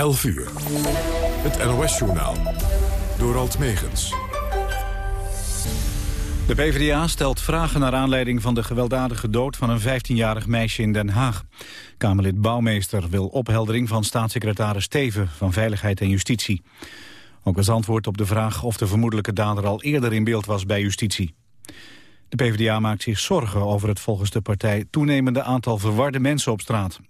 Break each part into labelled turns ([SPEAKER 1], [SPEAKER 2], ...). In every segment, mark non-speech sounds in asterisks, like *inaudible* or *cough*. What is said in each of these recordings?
[SPEAKER 1] 11 uur. Het NOS-journaal. Door Alt Megens.
[SPEAKER 2] De PvdA stelt vragen naar aanleiding van de gewelddadige dood van een 15-jarig meisje in Den Haag. Kamerlid Bouwmeester wil opheldering van staatssecretaris Steven van Veiligheid en Justitie. Ook als antwoord op de vraag of de vermoedelijke dader al eerder in beeld was bij justitie. De PvdA maakt zich zorgen over het volgens de partij toenemende aantal verwarde mensen op straat.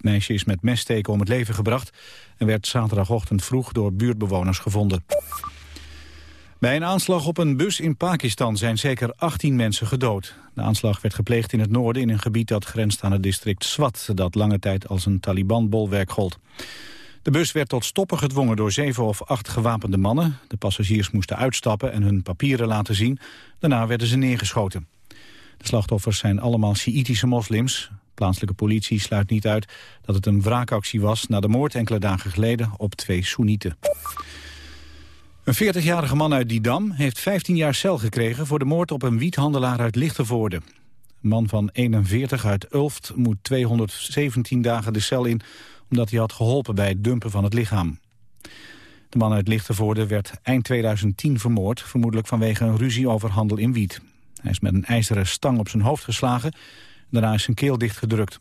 [SPEAKER 2] Meisje is met messteken om het leven gebracht en werd zaterdagochtend vroeg door buurtbewoners gevonden. Bij een aanslag op een bus in Pakistan zijn zeker 18 mensen gedood. De aanslag werd gepleegd in het noorden in een gebied dat grenst aan het district Swat... dat lange tijd als een Taliban-bolwerk gold. De bus werd tot stoppen gedwongen door zeven of acht gewapende mannen. De passagiers moesten uitstappen en hun papieren laten zien. Daarna werden ze neergeschoten. De slachtoffers zijn allemaal Sjiïtische moslims. Plaatselijke politie sluit niet uit dat het een wraakactie was... na de moord enkele dagen geleden op twee Soenieten. Een 40-jarige man uit Didam heeft 15 jaar cel gekregen... voor de moord op een wiethandelaar uit Lichtenvoorde. Een man van 41 uit Ulft moet 217 dagen de cel in... omdat hij had geholpen bij het dumpen van het lichaam. De man uit Lichtenvoorde werd eind 2010 vermoord... vermoedelijk vanwege een ruzie over handel in wiet. Hij is met een ijzeren stang op zijn hoofd geslagen... daarna is zijn keel dichtgedrukt.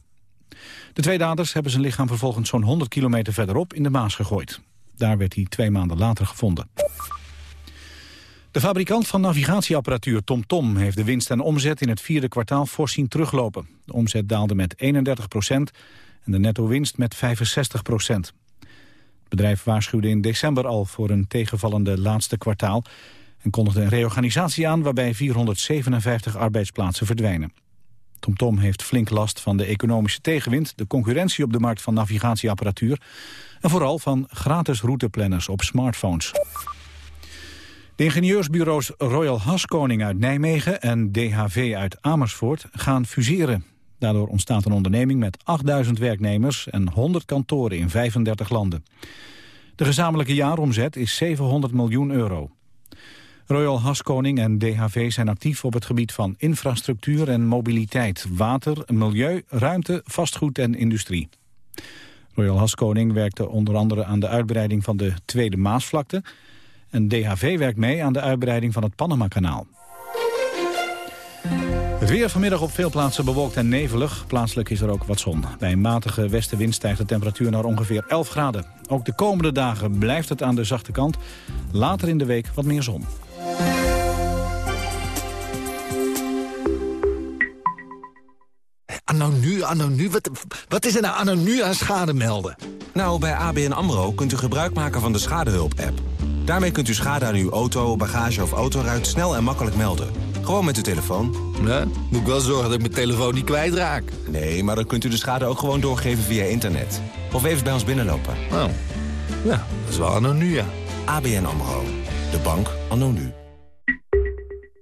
[SPEAKER 2] De twee daders hebben zijn lichaam vervolgens zo'n 100 kilometer verderop in de Maas gegooid. Daar werd hij twee maanden later gevonden. De fabrikant van navigatieapparatuur TomTom heeft de winst en omzet in het vierde kwartaal fors zien teruglopen. De omzet daalde met 31 procent en de netto-winst met 65 procent. Het bedrijf waarschuwde in december al voor een tegenvallende laatste kwartaal en kondigde een reorganisatie aan waarbij 457 arbeidsplaatsen verdwijnen. TomTom heeft flink last van de economische tegenwind, de concurrentie op de markt van navigatieapparatuur en vooral van gratis routeplanners op smartphones. De ingenieursbureaus Royal Haskoning uit Nijmegen en DHV uit Amersfoort gaan fuseren. Daardoor ontstaat een onderneming met 8000 werknemers en 100 kantoren in 35 landen. De gezamenlijke jaaromzet is 700 miljoen euro. Royal Haskoning en DHV zijn actief op het gebied van infrastructuur en mobiliteit, water, milieu, ruimte, vastgoed en industrie. Royal Haskoning werkte onder andere aan de uitbreiding van de Tweede Maasvlakte en DHV werkt mee aan de uitbreiding van het Panama-kanaal. Het weer vanmiddag op veel plaatsen bewolkt en nevelig. Plaatselijk is er ook wat zon. Bij een matige westenwind stijgt de temperatuur naar ongeveer 11 graden. Ook de komende dagen blijft het aan de zachte kant. Later in de week wat meer zon.
[SPEAKER 3] Anno nu, anno nu, wat, wat is er nou anno nu aan schade melden?
[SPEAKER 4] Nou, bij ABN AMRO kunt u gebruik maken van de Schadehulp-app. Daarmee kunt u schade aan uw auto, bagage of autoruit snel en makkelijk melden. Gewoon met uw telefoon.
[SPEAKER 3] Ja, moet ik wel zorgen dat ik mijn telefoon niet kwijtraak.
[SPEAKER 4] Nee, maar dan kunt u de schade ook gewoon doorgeven via internet. Of even bij ons binnenlopen.
[SPEAKER 3] Oh, ja, dat is wel anno nu, ja.
[SPEAKER 4] ABN AMRO. De bank anno nu.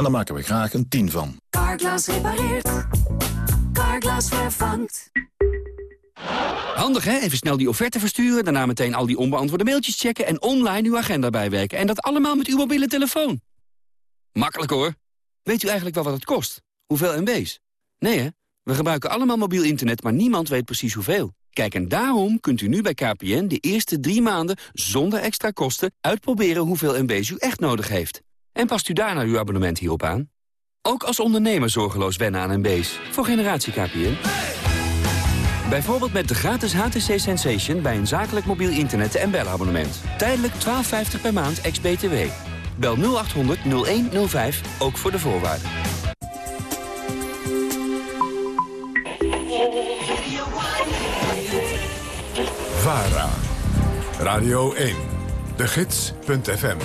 [SPEAKER 5] En daar maken we graag een 10 van.
[SPEAKER 6] Carglass repareert. Carglass vervangt.
[SPEAKER 7] Handig hè? Even snel die offerte versturen, daarna meteen al die onbeantwoorde mailtjes checken... en online uw agenda bijwerken. En dat allemaal met uw mobiele telefoon. Makkelijk hoor. Weet u eigenlijk wel wat het kost? Hoeveel MB's? Nee hè? We gebruiken allemaal mobiel internet, maar niemand weet precies hoeveel. Kijk, en daarom kunt u nu bij KPN de eerste drie maanden... zonder extra kosten uitproberen hoeveel MB's u echt nodig heeft. En past u daarna uw abonnement hierop aan? Ook als ondernemer zorgeloos wennen aan MB's. Voor generatie KPN. Bijvoorbeeld met de gratis HTC Sensation bij een zakelijk mobiel internet- en belabonnement. Tijdelijk 12,50 per maand ex-BTW. Bel 0800 0105, ook voor de voorwaarden.
[SPEAKER 1] VARA. Radio 1. De Gids.fm.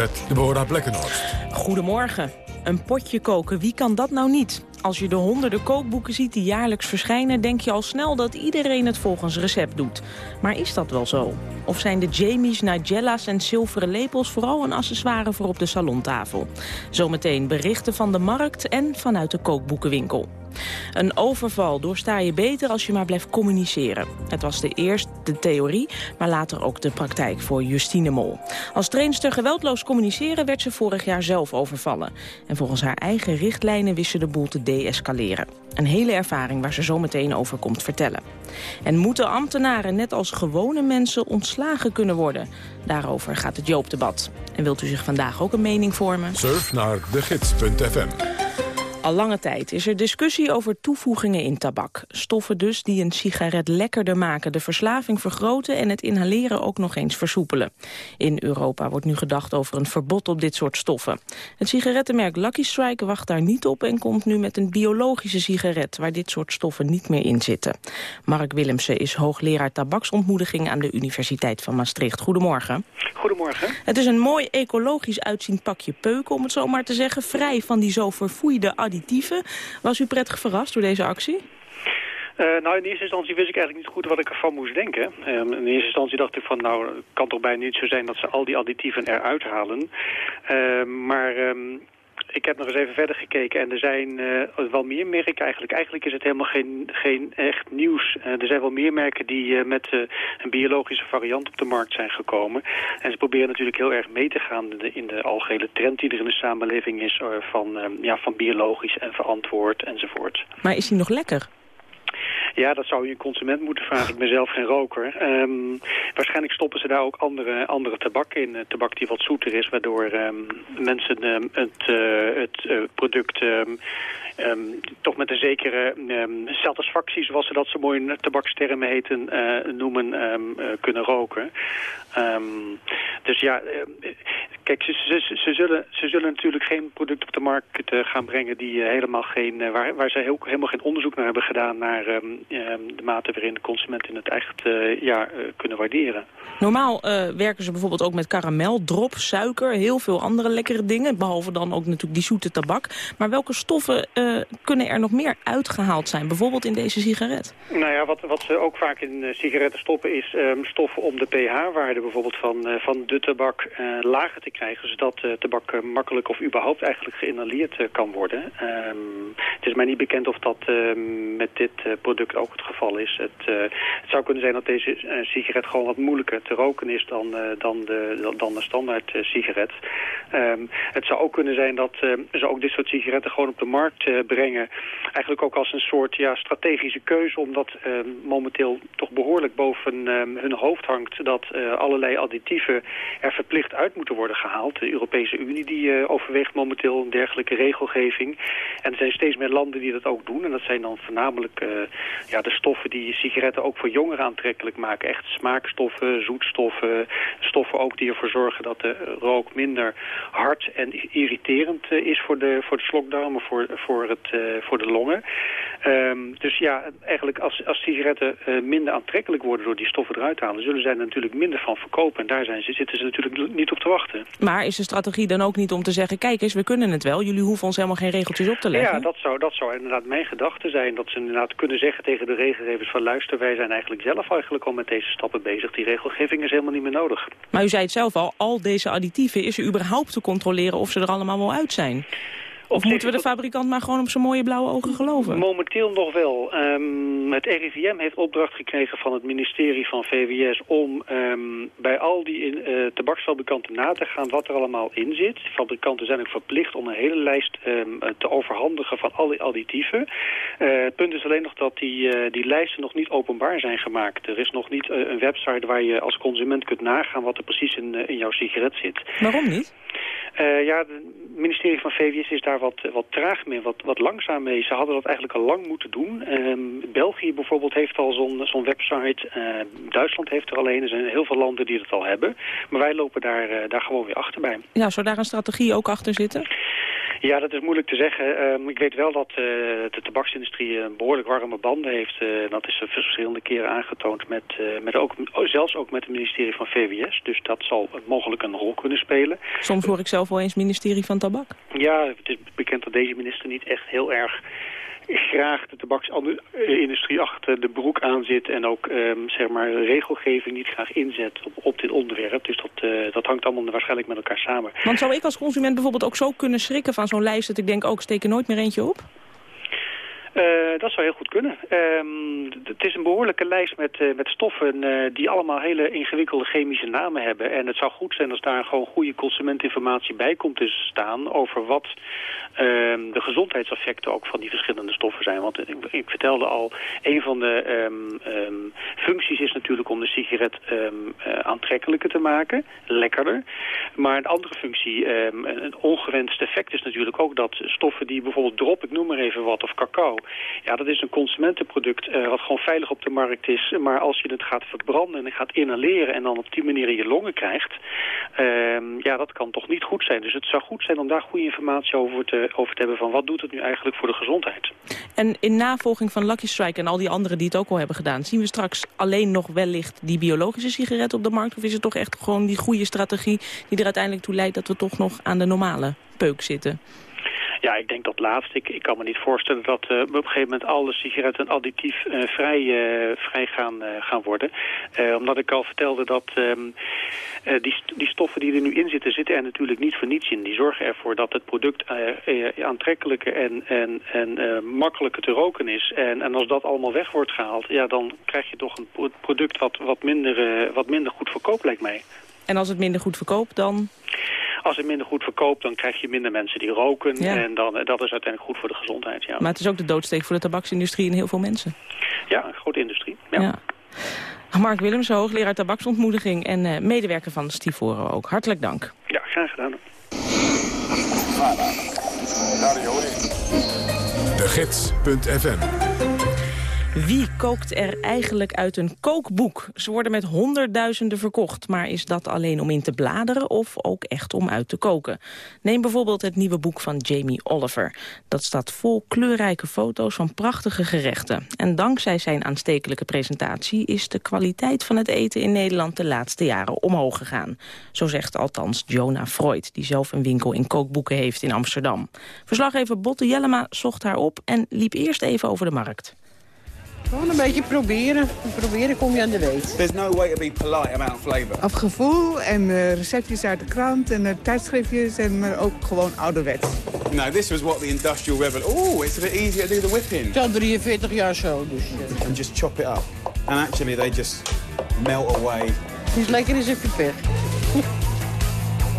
[SPEAKER 1] Met Deborah Blekkenhorst.
[SPEAKER 8] Goedemorgen. Een potje koken, wie kan dat nou niet? Als je de honderden kookboeken ziet die jaarlijks verschijnen... denk je al snel dat iedereen het volgens recept doet. Maar is dat wel zo? Of zijn de Jamies, Nigella's en zilveren lepels... vooral een accessoire voor op de salontafel? Zometeen berichten van de markt en vanuit de kookboekenwinkel. Een overval doorsta je beter als je maar blijft communiceren. Het was de eerste de theorie, maar later ook de praktijk voor Justine Mol. Als trainster geweldloos communiceren werd ze vorig jaar zelf overvallen. En volgens haar eigen richtlijnen wist ze de boel te deescaleren. Een hele ervaring waar ze zo meteen over komt vertellen. En moeten ambtenaren net als gewone mensen ontslagen kunnen worden? Daarover gaat het Joop-debat. En wilt u zich vandaag ook een mening vormen?
[SPEAKER 1] Surf naar degids.fm.
[SPEAKER 8] Al lange tijd is er discussie over toevoegingen in tabak. Stoffen dus die een sigaret lekkerder maken, de verslaving vergroten... en het inhaleren ook nog eens versoepelen. In Europa wordt nu gedacht over een verbod op dit soort stoffen. Het sigarettenmerk Lucky Strike wacht daar niet op... en komt nu met een biologische sigaret waar dit soort stoffen niet meer in zitten. Mark Willemsen is hoogleraar tabaksontmoediging... aan de Universiteit van Maastricht. Goedemorgen.
[SPEAKER 9] Goedemorgen.
[SPEAKER 8] Het is een mooi ecologisch uitziend pakje peuken, om het zo maar te zeggen. Vrij van die zo verfoeide additieven. Was u prettig verrast door deze actie?
[SPEAKER 9] Uh, nou, in eerste instantie wist ik eigenlijk niet goed wat ik ervan moest denken. Um, in eerste instantie dacht ik van, nou, het kan toch bijna niet zo zijn dat ze al die additieven eruit halen. Uh, maar um, ik heb nog eens even verder gekeken en er zijn uh, wel meer merken eigenlijk. Eigenlijk is het helemaal geen, geen echt nieuws. Uh, er zijn wel meer merken die uh, met een biologische variant op de markt zijn gekomen. En ze proberen natuurlijk heel erg mee te gaan in de, in de algehele trend die er in de samenleving is van, ja, van biologisch en verantwoord enzovoort.
[SPEAKER 8] Maar is die nog lekker?
[SPEAKER 9] Ja, dat zou je een consument moeten vragen. Ik ben zelf geen roker. Um, waarschijnlijk stoppen ze daar ook andere, andere tabak in. Tabak die wat zoeter is, waardoor um, mensen um, het, uh, het uh, product... Um, toch met een zekere um, satisfactie, zoals ze dat zo mooi in tabakstermen heten, uh, noemen, um, uh, kunnen roken. dus ja, kijk, ze, ze, ze, zullen, ze natuurlijk geen product op de markt gaan brengen die helemaal geen, waar, waar ze heel, helemaal geen onderzoek naar hebben gedaan naar de mate waarin de consumenten het echt ja, kunnen waarderen.
[SPEAKER 8] Normaal werken ze bijvoorbeeld ook met karamel, drop, suiker, heel veel andere lekkere dingen, behalve dan ook natuurlijk die zoete tabak. Maar welke stoffen kunnen er nog meer uitgehaald zijn, bijvoorbeeld in deze sigaret?
[SPEAKER 9] Nou ja, wat, wat ze ook vaak in uh, sigaretten stoppen is um, stoffen om de pH-waarde bijvoorbeeld van, uh, van de tabak lager te krijgen, zodat tabak makkelijk of überhaupt eigenlijk geïnhaleerd kan worden. Um, het is mij niet bekend of dat ehm, met dit product ook het geval is. Het, het zou kunnen zijn dat deze sigaret gewoon wat moeilijker te roken is dan, dan, de, dan de standaard sigaret. het zou ook kunnen zijn dat ze ook dit soort sigaretten gewoon op de markt brengen. Eigenlijk ook als een soort ja, strategische keuze, omdat uh, momenteel toch behoorlijk boven uh, hun hoofd hangt dat uh, allerlei additieven er verplicht uit moeten worden gehaald. De Europese Unie die overweegt momenteel een dergelijke regelgeving. En er zijn steeds meer landen die dat ook doen. En dat zijn dan voornamelijk ja, de stoffen die sigaretten ook voor jongeren aantrekkelijk maken. Echt smaakstoffen, zoetstoffen, stoffen ook die ervoor zorgen dat de rook minder hard en irriterend is voor de, voor de slokdarmen, voor, voor het uh, voor de longen. Um, dus ja, eigenlijk als, als sigaretten uh, minder aantrekkelijk worden door die stoffen eruit te halen, zullen zij er natuurlijk minder van verkopen. En daar zijn ze, zitten ze natuurlijk niet op te wachten.
[SPEAKER 8] Maar is de strategie dan ook niet om te zeggen, kijk eens, we kunnen het wel. Jullie hoeven ons helemaal geen regeltjes op te leggen.
[SPEAKER 9] Ja, dat zou, dat zou inderdaad mijn gedachte zijn. Dat ze inderdaad kunnen zeggen tegen de regelgevers van luister, wij zijn eigenlijk zelf eigenlijk al met deze stappen bezig. Die regelgeving is helemaal niet meer nodig.
[SPEAKER 8] Maar u zei het zelf al, al deze additieven, is er überhaupt te controleren of ze er allemaal wel uit zijn? Of moeten we de fabrikant maar gewoon op zijn mooie blauwe ogen geloven?
[SPEAKER 9] Momenteel nog wel. Um, het RIVM heeft opdracht gekregen van het ministerie van VWS... om um, bij al die uh, tabaksfabrikanten na te gaan wat er allemaal in zit. Fabrikanten zijn ook verplicht om een hele lijst um, te overhandigen van al die additieven. Uh, het punt is alleen nog dat die, uh, die lijsten nog niet openbaar zijn gemaakt. Er is nog niet een website waar je als consument kunt nagaan... wat er precies in, in jouw sigaret zit.
[SPEAKER 8] Waarom niet?
[SPEAKER 9] Ja, het ministerie van VWS is daar wat, wat traag mee, wat, wat langzaam mee. Ze hadden dat eigenlijk al lang moeten doen. Uh, België bijvoorbeeld heeft al zo'n website. Uh, Duitsland heeft er alleen. Er zijn heel veel landen die dat al hebben. Maar wij lopen daar, daar gewoon weer achterbij.
[SPEAKER 8] Ja, zou daar een strategie ook achter zitten?
[SPEAKER 9] Ja, dat is moeilijk te zeggen. Ehm, ik weet wel dat uh, de tabaksindustrie uh, behoorlijk warme banden heeft. Uh, dat is verschillende keren aangetoond, met, met ook, oh, zelfs ook met het ministerie van VWS. Dus dat zal mogelijk een rol kunnen spelen.
[SPEAKER 8] Soms hoor ik zelf wel eens ministerie van Tabak.
[SPEAKER 9] Ja, het is bekend dat deze minister niet echt heel erg graag de tabaksindustrie achter de broek aan zit... en ook um, zeg maar, regelgeving niet graag inzet op, op dit onderwerp. Dus dat, uh, dat hangt allemaal waarschijnlijk met elkaar samen.
[SPEAKER 8] Want zou ik als consument bijvoorbeeld ook zo kunnen schrikken van zo'n lijst... dat ik denk, ook oh, steek er nooit meer eentje op?
[SPEAKER 9] Uh, dat zou heel goed kunnen. Um, het is een behoorlijke lijst met, uh, met stoffen uh, die allemaal hele ingewikkelde chemische namen hebben. En het zou goed zijn als daar gewoon goede consumentinformatie bij komt te staan over wat um, de gezondheidseffecten ook van die verschillende stoffen zijn. Want ik, ik vertelde al, een van de um, functies is natuurlijk om de sigaret aantrekkelijker te maken, lekkerder. Maar een andere functie, een ongewenst effect is natuurlijk ook dat stoffen die bijvoorbeeld drop, ik noem maar even wat, of cacao, ja, dat is een consumentenproduct uh, wat gewoon veilig op de markt is. Maar als je het gaat verbranden en gaat inhaleren en dan op die manier in je longen krijgt... Ja, dat kan toch niet goed zijn. Dus het zou goed zijn om daar goede informatie over te, over te hebben... van wat doet het nu eigenlijk voor de gezondheid.
[SPEAKER 8] En in navolging van Lucky Strike en al die anderen die het ook al hebben gedaan... zien we straks alleen nog wellicht die biologische sigaretten op de markt? Of is het toch echt gewoon die goede strategie die er uiteindelijk toe leidt... dat we toch nog aan de normale peuk zitten?
[SPEAKER 9] Ja, ik denk dat laatst. Ik, ik kan me niet voorstellen dat uh, op een gegeven moment alle sigaretten additief uh, vrij, uh, vrij gaan, gaan worden. omdat ik al vertelde dat um, die, die stoffen die er nu in zitten, zitten er natuurlijk niet voor niets in. Die zorgen ervoor dat het product aantrekkelijker en, en, en makkelijker te roken is. En, en als dat allemaal weg wordt gehaald, ja, dan krijg je toch een product wat, wat, minder, wat minder goed verkoopt, lijkt mij.
[SPEAKER 8] En als het minder goed verkoopt, dan?
[SPEAKER 9] Als het minder goed verkoopt, dan krijg je minder mensen die roken. En dan, eh, dat is uiteindelijk goed voor de gezondheid. Ja.
[SPEAKER 8] Maar het is ook de doodsteek voor de tabaksindustrie en heel veel mensen.
[SPEAKER 9] Ja, een grote industrie. Ja. ja.
[SPEAKER 8] Mark Willems, hoogleraar tabaksontmoediging en uh, medewerker van Stivoren ook. Hartelijk dank.
[SPEAKER 9] Ja, graag gedaan.
[SPEAKER 1] De Gids.fm
[SPEAKER 8] wie kookt er eigenlijk uit een kookboek? Ze worden met honderdduizenden verkocht. Maar is dat alleen om in te bladeren of ook echt om uit te koken? Neem bijvoorbeeld het nieuwe boek van Jamie Oliver. Dat staat vol kleurrijke foto's van prachtige gerechten. En dankzij zijn aanstekelijke presentatie... is de kwaliteit van het eten in Nederland de laatste jaren omhoog gegaan. Zo zegt althans Jonah Freud, die zelf een winkel in kookboeken heeft in Amsterdam. Verslaggever Botte Jellema zocht haar op en liep eerst even over de markt.
[SPEAKER 10] Gewoon een beetje proberen. Proberen kom je aan de weet.
[SPEAKER 11] There's no way to be polite about flavor.
[SPEAKER 10] Op gevoel en uh, receptjes uit de krant en uh, tijdschriftjes en maar ook gewoon ouderwets.
[SPEAKER 11] No, this was what the industrial revolution... Oh, it's a bit easier to do the whipping.
[SPEAKER 10] Het is al 43 jaar zo, dus...
[SPEAKER 11] And just chop it up. And actually they just melt away.
[SPEAKER 10] Het is lekker in zijn pipet.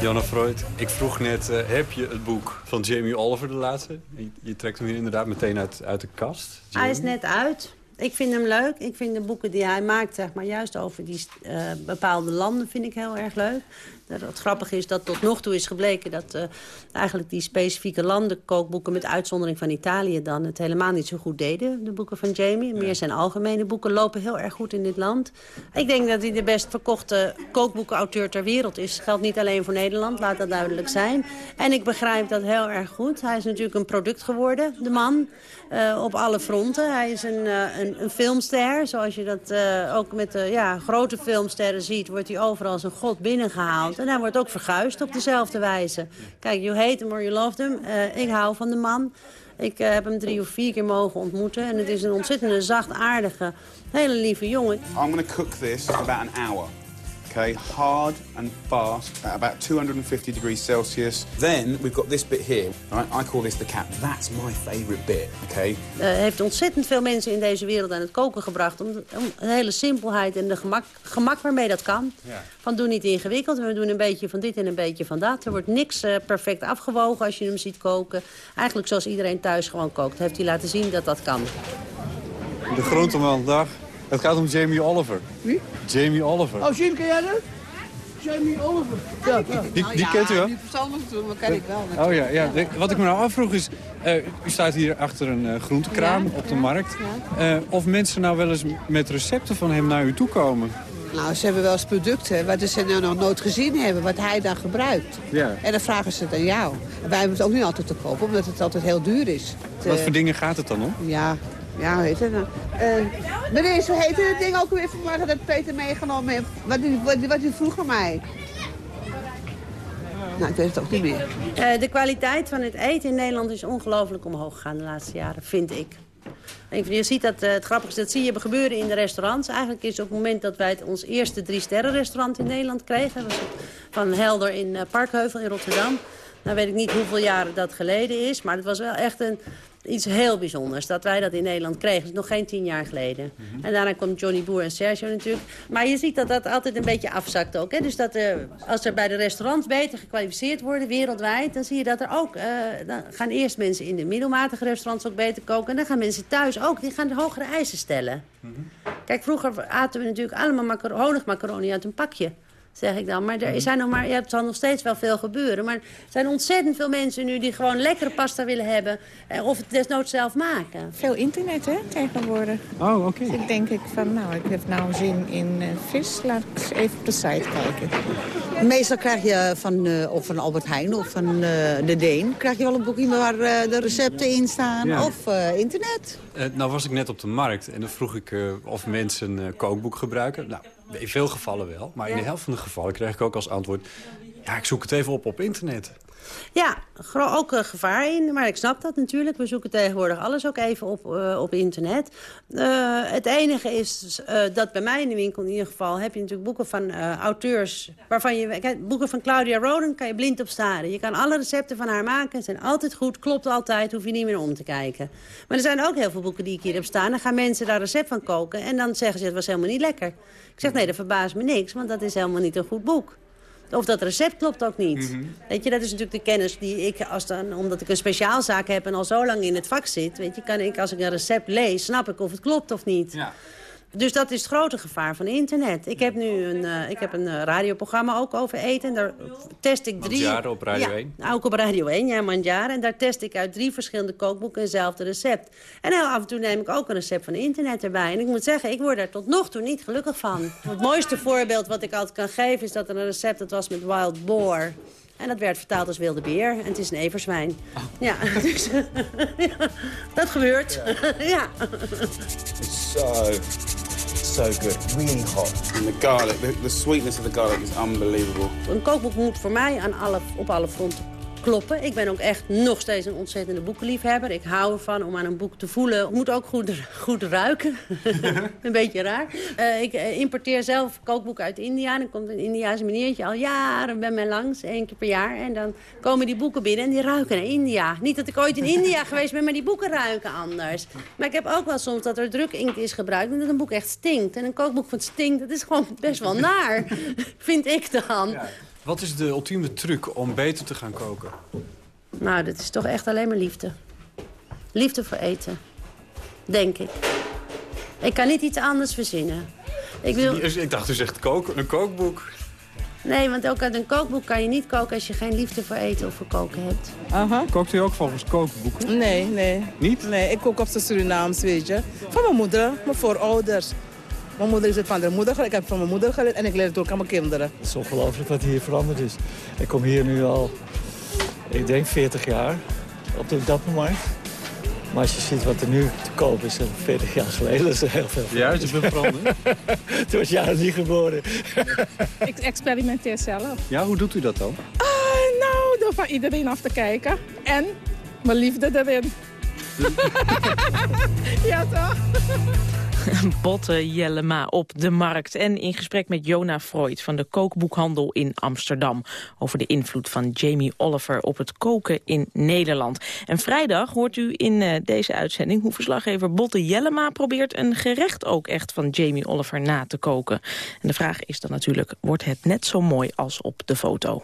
[SPEAKER 12] Janne Freud, ik vroeg net, uh, heb je het boek van Jamie Oliver, de laatste? Je, je trekt hem hier inderdaad meteen uit, uit de kast.
[SPEAKER 13] Jamie. Hij is net uit. Ik vind hem leuk. Ik vind de boeken die hij maakt, zeg maar, juist over die uh, bepaalde landen, vind ik heel erg leuk. Het grappige is dat tot nog toe is gebleken dat uh, eigenlijk die specifieke landenkookboeken... met uitzondering van Italië dan het helemaal niet zo goed deden. De boeken van Jamie. Meer zijn algemene boeken lopen heel erg goed in dit land. Ik denk dat hij de best verkochte kookboekenauteur ter wereld is. Dat geldt niet alleen voor Nederland, laat dat duidelijk zijn. En ik begrijp dat heel erg goed. Hij is natuurlijk een product geworden, de man. Uh, op alle fronten. Hij is een, uh, een, een, filmster. Zoals je dat ook met de ja, grote filmsterren ziet... wordt hij overal als een god binnengehaald. En hij wordt ook verguisd op dezelfde wijze. Kijk, you hate him or you love him. ik hou van de man. Ik heb hem drie of vier keer mogen ontmoeten. En het is een ontzettende zachtaardige, hele lieve jongen.
[SPEAKER 11] I'm to cook this about an hour. Okay, hard and fast at about 250 degrees Celsius. Then we've got this bit here. Right? I call this the cap. That's my favorite bit, okay?
[SPEAKER 13] Uh, heeft ontzettend veel mensen in deze wereld aan het koken gebracht. Om, om de hele simpelheid en de gemak, gemak waarmee dat kan. Ja. Van doe niet ingewikkeld. We doen een beetje van dit en een beetje van dat. Er wordt niks uh, perfect afgewogen als je hem ziet koken. Eigenlijk zoals iedereen thuis gewoon kookt. Heeft hij laten zien dat dat kan.
[SPEAKER 12] De groenteman, dag. Het gaat om Jamie Oliver.
[SPEAKER 10] Wie?
[SPEAKER 12] Jamie Oliver.
[SPEAKER 10] Oh, Jim, ken jij dat? Jamie Oliver.
[SPEAKER 12] Ja, ja. Die, die kent u wel?
[SPEAKER 10] Niet persoonlijk maar ken ik wel.
[SPEAKER 12] Oh ja, ja. wat ik me nou afvroeg is... Uh, u staat hier achter een uh, groentekraam op de markt. Uh, of mensen nou wel eens met recepten van hem naar u toe komen.
[SPEAKER 10] Nou, ze hebben wel eens producten wat ze nou nog nooit gezien hebben, wat hij dan gebruikt.
[SPEAKER 12] Ja.
[SPEAKER 10] En dan vragen ze het aan jou. En wij hebben het ook niet altijd te kopen, omdat het altijd heel duur is. Het,
[SPEAKER 12] Wat
[SPEAKER 10] eh,
[SPEAKER 12] voor dingen gaat het dan om?
[SPEAKER 10] Ja, ja, hoe heet het nou? Eh, meneer, zo heette het ding ook weer vanmorgen dat Peter meegenomen heeft. Wat wat, wat u vroeg mij. Nou, ik weet het ook niet meer.
[SPEAKER 13] Eh, de kwaliteit van het eten in Nederland is ongelooflijk omhoog gegaan de laatste jaren, vind ik. Je ziet dat, eh, het grappige is, dat zie je gebeuren in de restaurants. Eigenlijk is op het moment dat wij het, ons eerste drie-sterren restaurant in Nederland kregen... Van Helder in Parkheuvel in Rotterdam. Nou weet ik niet hoeveel jaren dat geleden is, maar het was wel echt een, iets heel bijzonders. Dat wij dat in Nederland kregen, is nog geen tien jaar geleden. En daarna komt Johnny Boer en Sergio natuurlijk. Maar je ziet dat dat altijd een beetje afzakt ook. Hè? Dus dat eh, als er bij de restaurants beter gekwalificeerd worden wereldwijd... dan zie je dat er ook... eh, dan gaan eerst mensen in de middelmatige restaurants ook beter koken... en dan gaan mensen thuis ook, die gaan de hogere eisen stellen. Kijk, vroeger aten we natuurlijk allemaal macaro honigmacaroni uit een pakje. Zeg ik dan. Maar er zijn nog maar, ja, het zal nog steeds wel veel gebeuren. Maar er zijn ontzettend veel mensen nu die gewoon lekkere pasta willen hebben. eh, Of het desnoods zelf maken.
[SPEAKER 14] Veel internet, hè, tegenwoordig.
[SPEAKER 12] Oh, oké.
[SPEAKER 14] Dus ik denk ik van, nou, ik heb nou zin in eh, vis. Laat ik eens even op de site kijken.
[SPEAKER 15] Meestal krijg je van, eh, of van Albert Heijn of van de Deen... krijg je wel een boekje waar de recepten in staan.
[SPEAKER 12] Ja.
[SPEAKER 15] Of internet.
[SPEAKER 12] Nou was ik net op de markt en dan vroeg ik of mensen een kookboek gebruiken. Nou, in veel gevallen wel. Maar in de helft van de gevallen kreeg ik ook als antwoord... ja, ik zoek het even op op internet.
[SPEAKER 13] Ja, ook een gevaar in, maar ik snap dat natuurlijk. We zoeken tegenwoordig alles ook even op, eh, op internet. Eh, het enige is eh, dat bij mij in de winkel in ieder geval... heb je natuurlijk boeken van eh, auteurs... waarvan je kijk, boeken van Claudia Roden kan je blind op staren. Je kan alle recepten van haar maken. Zijn altijd goed, klopt altijd, hoef je niet meer om te kijken. Maar er zijn ook heel veel boeken die ik hier heb staan. Dan gaan mensen daar recept van koken en dan zeggen ze... het was helemaal niet lekker. Ik zeg, nee, dat verbaast me niks, want dat is helemaal niet een goed boek. Of dat recept klopt ook niet. Weet je, dat is natuurlijk de kennis die ik, als dan, omdat ik een speciaalzaak heb en al zo lang in het vak zit, weet je, kan ik als ik een recept lees, snap ik of het klopt of niet. Dus dat is het grote gevaar van internet. Ik heb nu een, eh, ik heb een eh, radioprogramma ook over eten. En daar test ik drie...
[SPEAKER 12] Mandjaren op Radio
[SPEAKER 13] ja,
[SPEAKER 12] 1.
[SPEAKER 13] Ook op Radio 1, ja, Mandjaren. En daar test ik uit drie verschillende kookboeken hetzelfde recept. En heel af en toe neem ik ook een recept van internet erbij. En ik moet zeggen, ik word daar tot nog toe niet gelukkig van. *laughs* Het mooiste voorbeeld wat ik altijd kan geven... is dat er een recept dat was met wild boar... En dat werd vertaald als wilde beer. En het is een everzwijn. Ja, *laughs* dus, *laughs* ja, dat gebeurt. Ja.
[SPEAKER 11] So, so good. Really hot. And the garlic, the, the sweetness of the garlic is unbelievable.
[SPEAKER 13] Een kookboek moet voor mij aan alle, op alle fronten kloppen. Ik ben ook echt nog steeds een ontzettende boekenliefhebber. Ik hou ervan om aan een boek te voelen. Het moet ook goed, goed ruiken. *laughs* een beetje raar. Eh, ik eh, importeer zelf kookboeken uit India. Dan komt een Indiaanse meneertje al jaren bij mij langs, één keer per jaar. En dan komen die boeken binnen en die ruiken naar India. Niet dat ik ooit in India *laughs* geweest ben, maar die boeken ruiken anders. Maar ik heb ook wel soms dat er drukinkt is gebruikt en dat een boek echt stinkt. En een kookboek van stinkt, dat is gewoon best wel naar, *laughs* vind ik dan.
[SPEAKER 12] Wat is de ultieme truc om beter te gaan koken?
[SPEAKER 13] Nou, dat is toch echt alleen maar liefde. Liefde voor eten. Denk ik. Ik kan niet iets anders verzinnen. Ik wil...
[SPEAKER 12] Ik dacht u zegt koken, een kookboek.
[SPEAKER 13] Nee, want ook uit een kookboek kan je niet koken als je geen liefde voor eten of voor koken hebt.
[SPEAKER 14] Aha.
[SPEAKER 12] Kookt u ook volgens kookboeken?
[SPEAKER 14] Nee, nee.
[SPEAKER 12] Niet?
[SPEAKER 14] Nee, ik kook op zijn Surinaams, weet je. Van mijn moeder, mijn voorouders. Mijn moeder is het van de moeder geleerd. Ik heb van mijn moeder geleerd en ik leer het ook aan mijn kinderen.
[SPEAKER 16] Het is ongelooflijk wat hier veranderd is. Ik kom hier nu al, ik denk 40 jaar op de Dappermarkt. Maar als je ziet wat er nu te koop is, dan 40 jaar geleden, is er heel veel.
[SPEAKER 12] Ja, je bent veranderd. *laughs*
[SPEAKER 16] Toen was jij nog niet geboren.
[SPEAKER 17] Ik experimenteer zelf.
[SPEAKER 12] Ja, hoe doet u dat dan?
[SPEAKER 17] Ah, nou, door van iedereen af te kijken. En mijn liefde erin. *laughs* ja, toch? *laughs*
[SPEAKER 8] Botte Jellema op de markt. En in gesprek met Jona Freud van de kookboekhandel in Amsterdam. Over de invloed van Jamie Oliver op het koken in Nederland. En vrijdag hoort u in eh, deze uitzending hoe verslaggever Botte Jellema probeert een gerecht ook echt van Jamie Oliver na te koken. En de vraag is dan natuurlijk, wordt het net zo mooi als op de foto?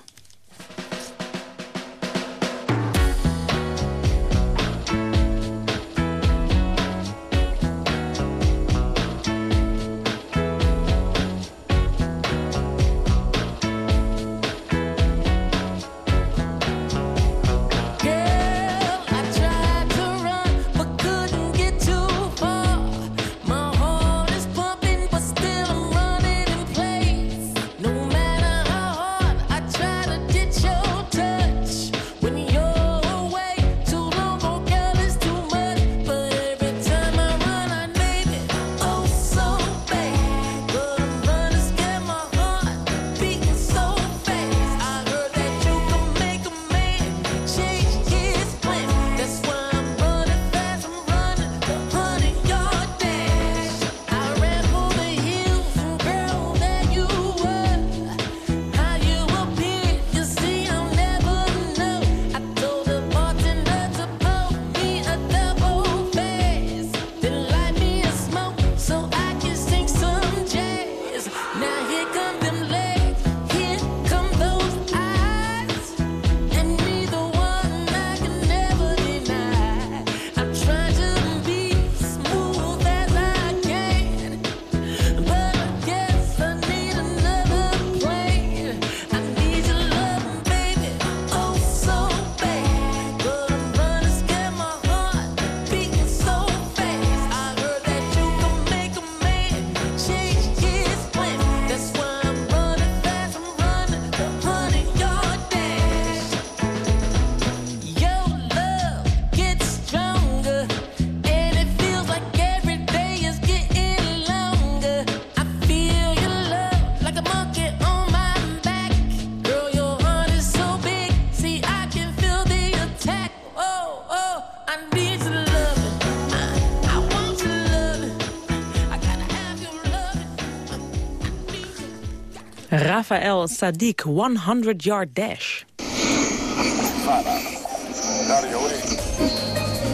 [SPEAKER 8] Sadiq, 100 Yard Dash.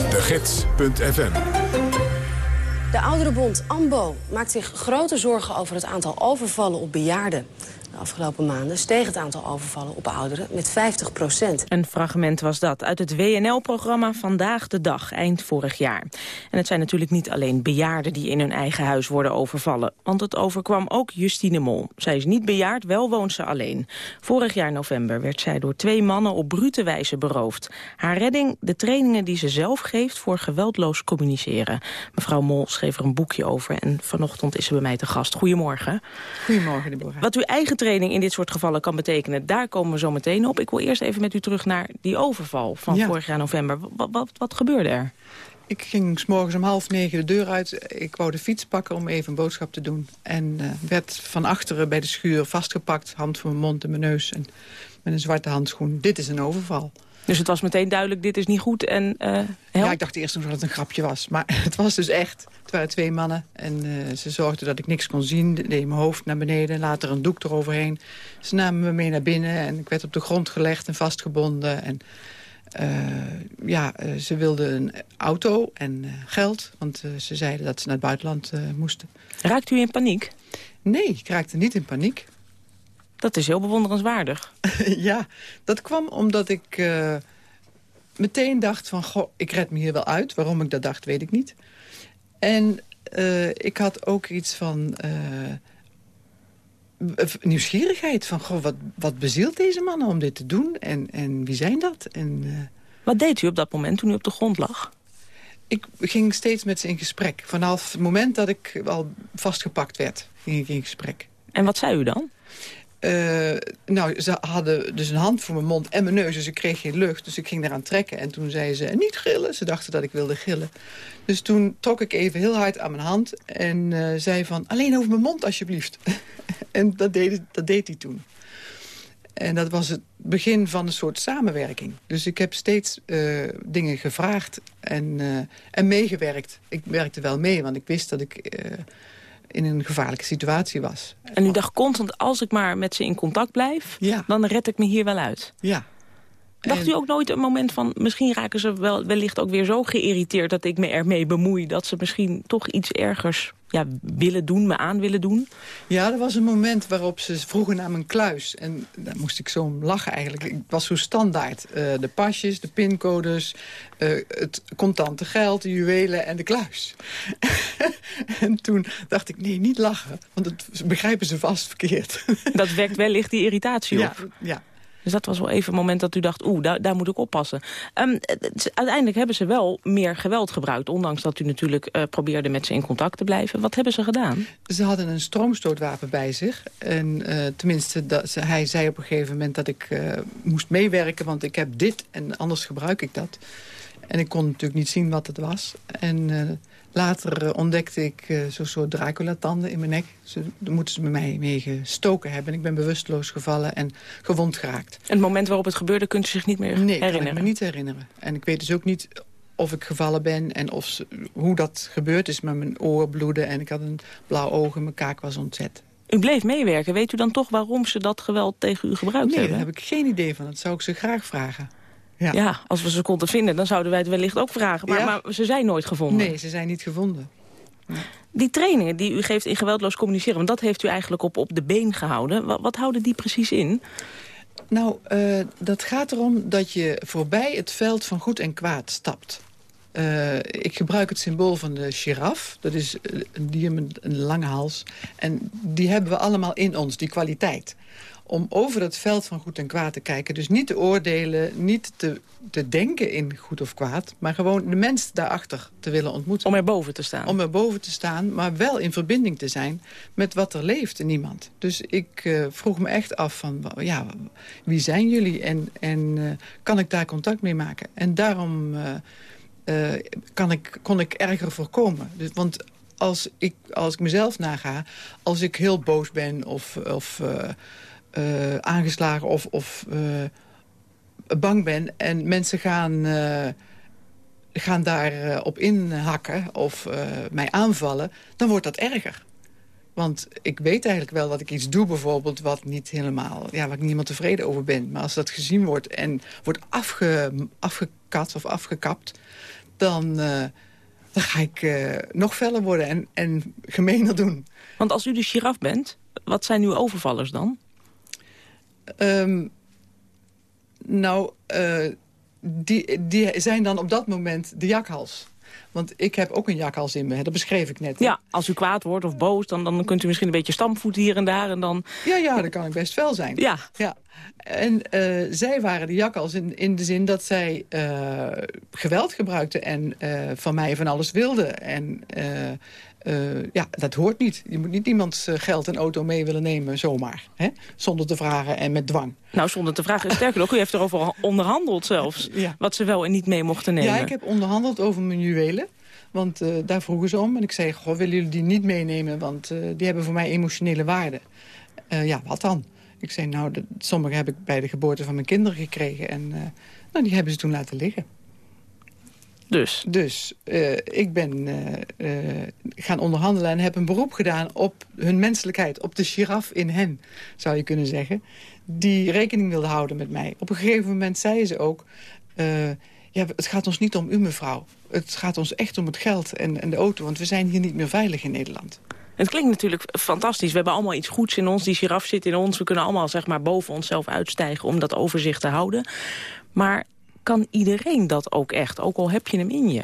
[SPEAKER 1] De Gids.fm
[SPEAKER 18] De ouderenbond AMBO maakt zich grote zorgen over het aantal overvallen op bejaarden. De afgelopen maanden steeg het aantal overvallen op ouderen met 50 procent.
[SPEAKER 8] Een fragment was dat uit het WNL-programma Vandaag de Dag, eind vorig jaar. En het zijn natuurlijk niet alleen bejaarden die in hun eigen huis worden overvallen. Want het overkwam ook Justine Mol. Zij is niet bejaard, wel woont ze alleen. Vorig jaar november werd zij door twee mannen op brute wijze beroofd. Haar redding, de trainingen die ze zelf geeft voor geweldloos communiceren. Mevrouw Mol schreef er een boekje over en vanochtend is ze bij mij te gast. Goedemorgen.
[SPEAKER 19] Goedemorgen, Deborah.
[SPEAKER 8] Wat uw eigen training in dit soort gevallen kan betekenen, daar komen we zo meteen op. Ik wil eerst even met u terug naar die overval van
[SPEAKER 19] Ja.
[SPEAKER 8] vorig jaar november. Wat, wat, wat gebeurde er?
[SPEAKER 19] Ik ging 's morgens om half negen de deur uit. Ik wou de fiets pakken om even een boodschap te doen. En eh, werd van achteren bij de schuur vastgepakt. Hand voor mijn mond en mijn neus. En met een zwarte handschoen. Dit is een overval.
[SPEAKER 8] Dus het was meteen duidelijk, dit is niet goed en eh
[SPEAKER 19] Ja, ik dacht eerst nog dat het een grapje was. Maar *laughs* het was dus echt. Het waren twee mannen. En eh, ze zorgden dat ik niks kon zien. Deed mijn hoofd naar beneden. Later een doek eroverheen. Ze namen me mee naar binnen. En ik werd op de grond gelegd en vastgebonden. En eh, ja, ze wilden een auto en geld. Want ze zeiden dat ze naar het buitenland moesten.
[SPEAKER 8] Raakt u in paniek?
[SPEAKER 19] Nee, ik raakte niet in paniek.
[SPEAKER 8] Dat is heel bewonderenswaardig. *laughs*
[SPEAKER 19] ja, dat kwam omdat ik eh, meteen dacht van... Goh, ik red me hier wel uit. Waarom ik dat dacht, weet ik niet. En eh, ik had ook iets van... eh, nieuwsgierigheid van, goh, wat, wat bezielt deze mannen om dit te doen? En, en wie zijn dat? En,
[SPEAKER 8] Wat deed u op dat moment toen u op de grond lag?
[SPEAKER 19] ik ging steeds met ze in gesprek. Vanaf het moment dat ik al vastgepakt werd, ging ik in gesprek.
[SPEAKER 8] En wat zei u dan?
[SPEAKER 19] Eh, nou, ze hadden dus een hand voor mijn mond en mijn neus, dus ik kreeg geen lucht. Dus ik ging eraan trekken en toen zei ze, niet gillen. Ze dachten dat ik wilde gillen. Dus toen trok ik even heel hard aan mijn hand en eh, zei van, alleen over mijn mond alsjeblieft. *laughs* en dat deed, dat deed hij toen. En dat was het begin van een soort samenwerking. Dus ik heb steeds eh, dingen gevraagd en, en meegewerkt. Ik werkte wel mee, want ik wist dat ik in een gevaarlijke situatie was.
[SPEAKER 8] En u dacht constant, als ik maar met ze in contact blijf... dan red ik me hier wel uit.
[SPEAKER 19] Ja.
[SPEAKER 8] Dacht u ook nooit een moment van... misschien raken ze wel, wellicht ook weer zo geïrriteerd... dat ik me ermee bemoei, dat ze misschien toch iets ergers ja, willen doen, me aan willen doen?
[SPEAKER 19] Ja, er was een moment waarop ze vroegen naar mijn kluis. En daar moest ik zo om lachen eigenlijk. Ik was zo standaard. Eh, de pasjes, de pincodes, eh, het contante geld, de juwelen en de kluis. *laughs* en toen dacht ik, nee, niet lachen. Want dat begrijpen ze vast verkeerd.
[SPEAKER 8] Dat wekt wellicht die irritatie
[SPEAKER 19] Ja,
[SPEAKER 8] op.
[SPEAKER 19] ja.
[SPEAKER 8] Dus dat was wel even een moment dat u dacht, oeh, daar, daar moet ik oppassen. Ehm, het- uiteindelijk hebben ze wel meer geweld gebruikt... ondanks dat u natuurlijk eh, probeerde met ze in contact te blijven. Wat hebben ze gedaan?
[SPEAKER 19] Ze hadden een stroomstootwapen bij zich. En eh, tenminste, dat, hij zei op een gegeven moment dat ik eh, moest meewerken... want ik heb dit en anders gebruik ik dat. En ik kon natuurlijk niet zien wat het was. En eh, later eh, ontdekte ik eh, zo'n soort Dracula-tanden in mijn nek. Ze, daar moeten ze bij mij mee gestoken hebben. En ik ben bewusteloos gevallen en gewond geraakt.
[SPEAKER 8] En het moment waarop het gebeurde, kunt u zich niet meer
[SPEAKER 19] Nee, kan
[SPEAKER 8] herinneren?
[SPEAKER 19] ik me niet herinneren. En ik weet dus ook niet of ik gevallen ben en of ze- hoe dat gebeurd is met mijn oor bloeden. En ik had een blauw oog en mijn kaak was ontzet.
[SPEAKER 8] U bleef meewerken. Weet u dan toch waarom ze dat geweld tegen u gebruikt
[SPEAKER 19] Nee,
[SPEAKER 8] hebben?
[SPEAKER 19] daar heb ik geen idee van. Dat zou ik ze graag vragen.
[SPEAKER 8] Ja. als we ze konden vinden, dan zouden wij het wellicht ook vragen. Maar,
[SPEAKER 19] Ja.
[SPEAKER 8] maar ze zijn nooit gevonden.
[SPEAKER 19] Nee, ze zijn niet gevonden.
[SPEAKER 8] Die trainingen die u geeft in geweldloos communiceren... want dat heeft u eigenlijk op, op de been gehouden. Wat, wat houden die precies in?
[SPEAKER 19] Nou, eh, dat gaat erom dat je voorbij het veld van goed en kwaad stapt. Eh, ik gebruik het symbool van de giraf. Dat is eh, een dier met een lange hals. En die hebben we allemaal in ons, die kwaliteit. Om over het veld van goed en kwaad te kijken. Dus niet te oordelen, niet te, te denken in goed of kwaad... maar gewoon de mens daarachter te willen ontmoeten.
[SPEAKER 8] Om erboven te staan.
[SPEAKER 19] Om erboven te staan, maar wel in verbinding te zijn... met wat er leeft in iemand. Dus ik eh, vroeg me echt af van, ja, wie zijn jullie? En, en eh, kan ik daar contact mee maken? En daarom... eh, kan ik, kon ik erger voorkomen. Dus, want als ik, als ik mezelf naga, als ik heel boos ben of, of eh, aangeslagen of, of eh, bang ben... en mensen gaan, eh, gaan daarop op inhakken of mij aanvallen... dan wordt dat erger. Want ik weet eigenlijk wel dat ik iets doe bijvoorbeeld... wat niet helemaal, ja, waar ik niemand tevreden over ben. Maar als dat gezien wordt en wordt afge, afgekat of afgekapt... dan, dan ga ik nog feller worden en, en gemener doen.
[SPEAKER 8] Want als u de giraf bent, wat zijn uw overvallers dan?
[SPEAKER 19] Ehm, nou, eh, die, die zijn dan op dat moment de jakhals. Want ik heb ook een jakhals in me, hè, dat beschreef ik net. hè.
[SPEAKER 8] Ja, als u kwaad wordt of boos, dan, dan kunt u misschien een beetje stampvoeten hier en daar. En dan...
[SPEAKER 19] Ja, ja, dat kan ik best wel zijn.
[SPEAKER 8] Ja.
[SPEAKER 19] ja. En eh, zij waren de jakkals in, in de zin dat zij eh, geweld gebruikten... en van mij van alles wilden. En eh, eh, ja, dat hoort niet. Je moet niet iemands eh, geld en auto mee willen nemen zomaar. Hè? Zonder te vragen en met dwang.
[SPEAKER 8] Nou, zonder te vragen. Sterker nog, u heeft erover onderhandeld zelfs. Wat ze wel en niet mee mochten nemen.
[SPEAKER 19] Ja, ik heb onderhandeld over mijn juwelen. Want eh, daar vroegen ze om. En ik zei, goh, willen jullie die niet meenemen? Want eh, die hebben voor mij emotionele waarde. Eh, ja, wat dan? Ik zei, nou, de, sommige heb ik bij de geboorte van mijn kinderen gekregen. En eh, nou, die hebben ze toen laten liggen.
[SPEAKER 8] Dus?
[SPEAKER 19] Dus eh, ik ben eh, eh, gaan onderhandelen en heb een beroep gedaan op hun menselijkheid. Op de giraf in hen, zou je kunnen zeggen. Die rekening wilde houden met mij. Op een gegeven moment zei ze ook... ja, het gaat ons niet om u, mevrouw. Het gaat ons echt om het geld en, en de auto. Want we zijn hier niet meer veilig in Nederland.
[SPEAKER 8] Het klinkt natuurlijk fantastisch. We hebben allemaal iets goeds in ons. Die giraf zit in ons. We kunnen allemaal zeg maar, boven onszelf uitstijgen om dat overzicht te houden. Maar kan iedereen dat ook echt? Ook al heb je hem in je.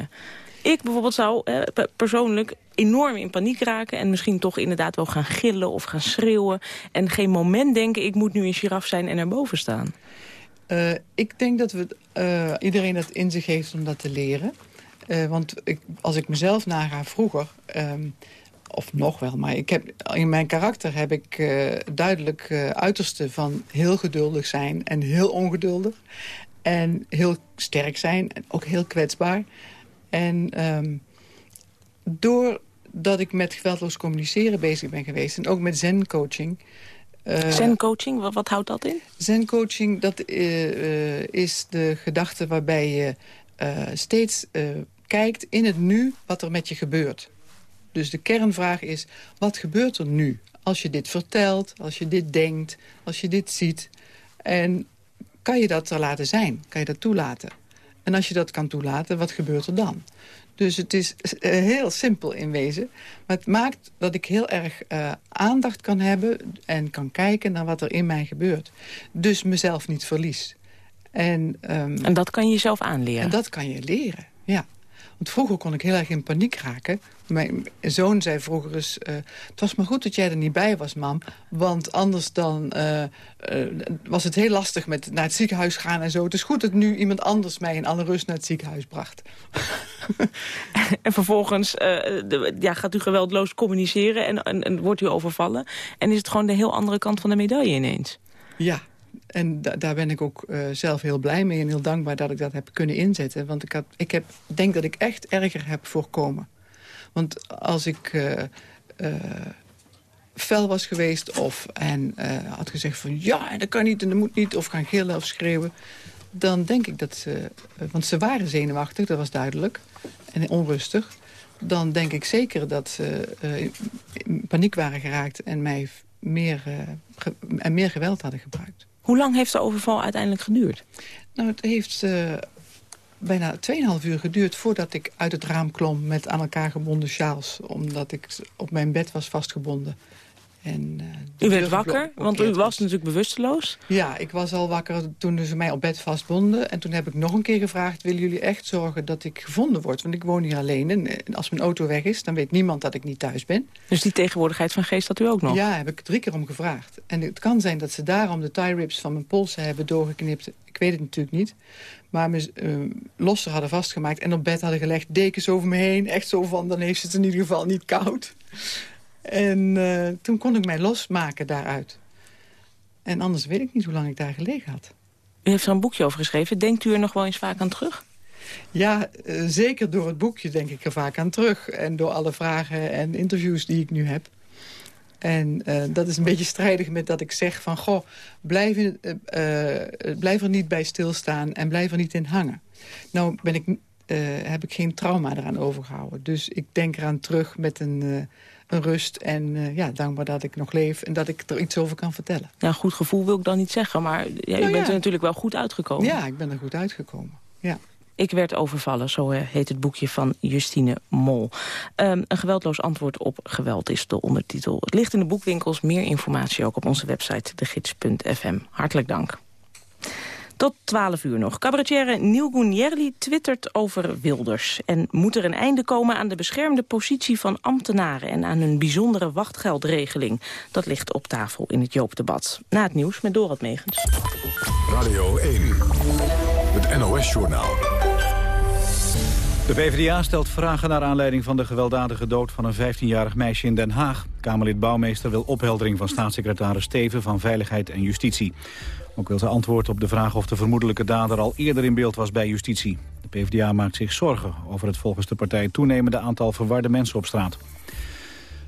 [SPEAKER 8] Ik bijvoorbeeld zou eh, pe- persoonlijk enorm in paniek raken... en misschien toch inderdaad wel gaan gillen of gaan schreeuwen... en geen moment denken, ik moet nu een giraf zijn en erboven staan.
[SPEAKER 19] Eh, ik denk dat we, eh, iedereen dat in zich heeft om dat te leren. Want ik, als ik mezelf naga vroeger, ehm, of nog wel... maar ik heb, in mijn karakter heb ik duidelijk eh uiterste van heel geduldig zijn... en heel ongeduldig. En heel sterk zijn en ook heel kwetsbaar. En ehm, doordat ik met geweldloos communiceren bezig ben geweest... en ook met zen-coaching... eh,
[SPEAKER 8] Zen-coaching, wat, wat houdt dat in?
[SPEAKER 19] Zen-coaching, dat eh, eh, is de gedachte waarbij je steeds kijkt in het nu wat er met je gebeurt. Dus de kernvraag is, wat gebeurt er nu? Als je dit vertelt, als je dit denkt, als je dit ziet. En kan je dat er laten zijn? Kan je dat toelaten? En als je dat kan toelaten, wat gebeurt er dan? Dus het is eh, heel simpel in wezen. Maar het maakt dat ik heel erg eh, aandacht kan hebben... en kan kijken naar wat er in mij gebeurt. Dus mezelf niet verlies. En, ehm,
[SPEAKER 8] En dat kan je jezelf aanleren?
[SPEAKER 19] en dat kan je leren, ja. Want vroeger kon ik heel erg in paniek raken. Mijn zoon zei vroeger eens... eh, het was maar goed dat jij er niet bij was, mam. Want anders dan eh, eh, was het heel lastig met naar het ziekenhuis gaan en zo. Het is goed dat nu iemand anders mij in alle rust naar het ziekenhuis bracht. *laughs*
[SPEAKER 8] En vervolgens de- ja, gaat u geweldloos communiceren en, en, en wordt u overvallen. En is het gewoon de heel andere kant van de medaille ineens.
[SPEAKER 19] Ja, en da- daar ben ik ook eh, zelf heel blij mee en heel dankbaar dat ik dat heb kunnen inzetten. Want ik, had, ik heb, denk dat ik echt erger heb voorkomen. Want als ik eh, eh, fel was geweest of en had gezegd van ja, dat kan niet en dat moet niet, of gaan gillen of schreeuwen, dan denk ik dat ze, want ze waren zenuwachtig, dat was duidelijk, en onrustig. Dan denk ik zeker dat ze in paniek waren geraakt en mij meer, en meer geweld hadden gebruikt.
[SPEAKER 8] Hoe lang heeft de overval uiteindelijk geduurd?
[SPEAKER 19] Nou, het heeft eh, bijna 2,5 uur geduurd voordat ik uit het raam klom met aan elkaar gebonden sjaals. Omdat ik op mijn bed was vastgebonden. En, eh,
[SPEAKER 8] U werd wakker, want u was natuurlijk bewusteloos.
[SPEAKER 19] Ja, ik was al wakker toen ze mij op bed vastbonden. En toen heb ik nog een keer gevraagd... willen jullie echt zorgen dat ik gevonden word? Want ik woon hier alleen. En en als mijn auto weg is, dan weet niemand dat ik niet thuis ben.
[SPEAKER 8] Dus die tegenwoordigheid van geest had u ook nog?
[SPEAKER 19] Ja, heb ik drie keer om gevraagd. En het kan zijn dat ze daarom de tie rips van mijn polsen hebben doorgeknipt. Ik weet het natuurlijk niet. Maar me eh, losser hadden vastgemaakt en op bed hadden gelegd. Dekens over me heen. Echt zo van, dan heeft het in ieder geval niet koud. En eh, toen kon ik mij losmaken daaruit. En anders weet ik niet hoe lang ik daar gelegen had.
[SPEAKER 8] U heeft er een boekje over geschreven. Denkt u er nog wel eens vaak aan terug?
[SPEAKER 19] Ja, eh, zeker door het boekje denk ik er vaak aan terug. En door alle vragen en interviews die ik nu heb. En eh, dat is een beetje strijdig met dat ik zeg van... goh, blijf, in, het, blijf er niet bij stilstaan en blijf er niet in hangen. Nou ben ik, heb ik geen trauma eraan overgehouden. Dus ik denk eraan terug met een, een rust en eh, ja, dankbaar dat ik nog leef... en dat ik er iets over kan vertellen.
[SPEAKER 8] Ja, goed gevoel wil ik dan niet zeggen, maar ja, u
[SPEAKER 19] Nou
[SPEAKER 8] bent
[SPEAKER 19] ja.
[SPEAKER 8] er natuurlijk wel goed uitgekomen.
[SPEAKER 19] Ja, ik ben er goed uitgekomen. Ja.
[SPEAKER 8] Ik werd overvallen, zo eh, heet het boekje van Justine Mol. Ehm, een geweldloos antwoord op geweld is de ondertitel. Het ligt in de boekwinkels, meer informatie ook op onze website degids.fm. Hartelijk dank. Tot 12 uur nog. Cabaretière Neil twittert over Wilders. En moet er een einde komen aan de beschermde positie van ambtenaren... en aan hun bijzondere wachtgeldregeling? Dat ligt op tafel in het Joopdebat. Na het nieuws met Dorot Megens.
[SPEAKER 1] Radio 1, het NOS-journaal.
[SPEAKER 2] De PvdA stelt vragen naar aanleiding van de gewelddadige dood van een 15-jarig meisje in Den Haag. Kamerlid Bouwmeester wil opheldering van staatssecretaris Steven van Veiligheid en Justitie. Ook wil ze antwoord op de vraag of de vermoedelijke dader al eerder in beeld was bij justitie. De PvdA maakt zich zorgen over het volgens de partij toenemende aantal verwarde mensen op straat.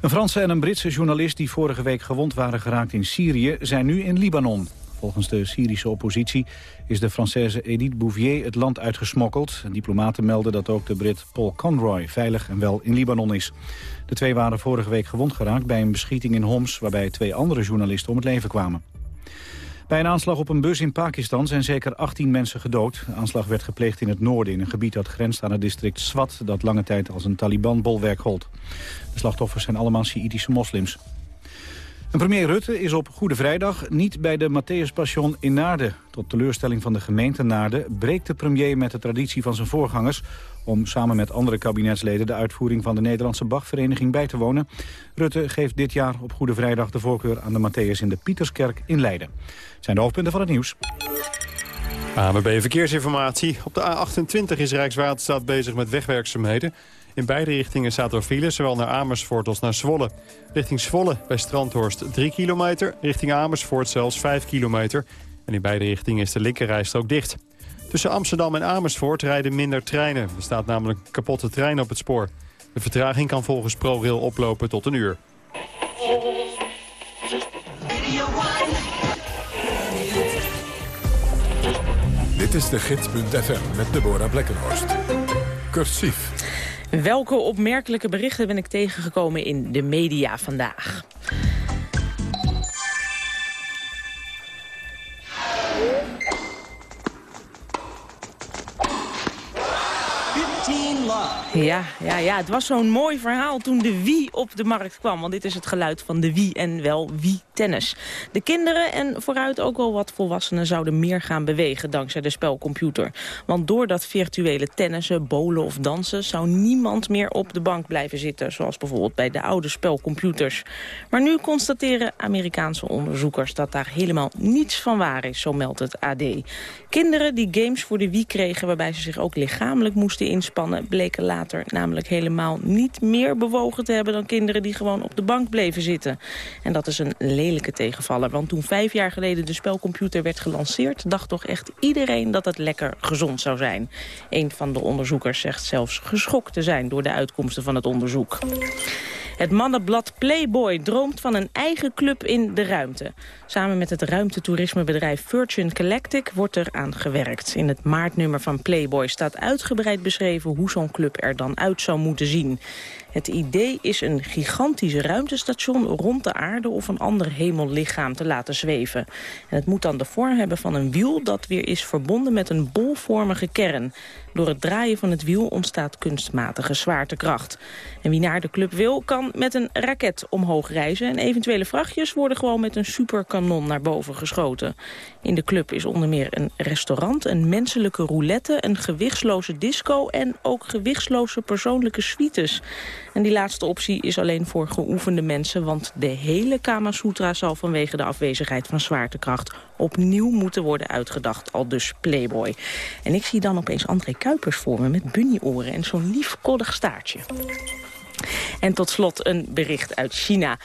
[SPEAKER 2] Een Franse en een Britse journalist die vorige week gewond waren geraakt in Syrië zijn nu in Libanon. Volgens de Syrische oppositie is de Française Edith Bouvier het land uitgesmokkeld. Diplomaten melden dat ook de Brit Paul Conroy veilig en wel in Libanon is. De twee waren vorige week gewond geraakt bij een beschieting in Homs... waarbij twee andere journalisten om het leven kwamen. Bij een aanslag op een bus in Pakistan zijn zeker 18 mensen gedood. De aanslag werd gepleegd in het noorden, in een gebied dat grenst aan het district Swat... dat lange tijd als een Taliban-bolwerk gold. De slachtoffers zijn allemaal Sjiïtische moslims. Premier Rutte is op Goede Vrijdag niet bij de Matthäus Passion in Naarden. Tot teleurstelling van de gemeente Naarden breekt de premier met de traditie van zijn voorgangers... om samen met andere kabinetsleden de uitvoering van de Nederlandse Bachvereniging bij te wonen. Rutte geeft dit jaar op Goede Vrijdag de voorkeur aan de Matthäus in de Pieterskerk in Leiden. Het zijn de hoofdpunten van het nieuws.
[SPEAKER 20] AMB Verkeersinformatie. Op de A28 is Rijkswaterstaat bezig met wegwerkzaamheden. In beide richtingen staat er file, zowel naar Amersfoort als naar Zwolle. Richting Zwolle bij Strandhorst 3 kilometer, richting Amersfoort zelfs 5 kilometer. En in beide richtingen is de linkerrijstrook dicht. Tussen Amsterdam en Amersfoort rijden minder treinen. Er staat namelijk een kapotte trein op het spoor. De vertraging kan volgens ProRail oplopen tot een uur.
[SPEAKER 1] Dit is de gids.fm met Deborah Blekkenhorst. Cursief.
[SPEAKER 8] Welke opmerkelijke berichten ben ik tegengekomen in de media vandaag? Ja, ja, ja, het was zo'n mooi verhaal toen de Wii op de markt kwam. Want dit is het geluid van de Wii en wel Wii Tennis. De kinderen en vooruit ook wel wat volwassenen zouden meer gaan bewegen dankzij de spelcomputer. Want door dat virtuele tennissen, bowlen of dansen zou niemand meer op de bank blijven zitten. Zoals bijvoorbeeld bij de oude spelcomputers. Maar nu constateren Amerikaanse onderzoekers dat daar helemaal niets van waar is, zo meldt het AD. Kinderen die games voor de Wii kregen waarbij ze zich ook lichamelijk moesten inspannen... bleken later namelijk helemaal niet meer bewogen te hebben... dan kinderen die gewoon op de bank bleven zitten. En dat is een want toen vijf jaar geleden de spelcomputer werd gelanceerd... dacht toch echt iedereen dat het lekker gezond zou zijn. Een van de onderzoekers zegt zelfs geschokt te zijn door de uitkomsten van het onderzoek. Het mannenblad Playboy droomt van een eigen club in de ruimte. Samen met het ruimtetoerismebedrijf Virgin Galactic wordt er aan gewerkt. In het maartnummer van Playboy staat uitgebreid beschreven hoe zo'n club er dan uit zou moeten zien. Het idee is een gigantisch ruimtestation rond de aarde of een ander hemellichaam te laten zweven. En het moet dan de vorm hebben van een wiel dat weer is verbonden met een bolvormige kern. Door het draaien van het wiel ontstaat kunstmatige zwaartekracht. En wie naar de club wil, kan met een raket omhoog reizen. En eventuele vrachtjes worden gewoon met een superkanon naar boven geschoten. In de club is onder meer een restaurant, een menselijke roulette... een gewichtsloze disco en ook gewichtsloze persoonlijke suites. En die laatste optie is alleen voor geoefende mensen... want de hele Kama Sutra zal vanwege de afwezigheid van zwaartekracht... opnieuw moeten worden uitgedacht, al dus Playboy. En ik zie dan opeens André Kuipers voor me met bunnyoren en zo'n lief koddig staartje. En tot slot een bericht uit China.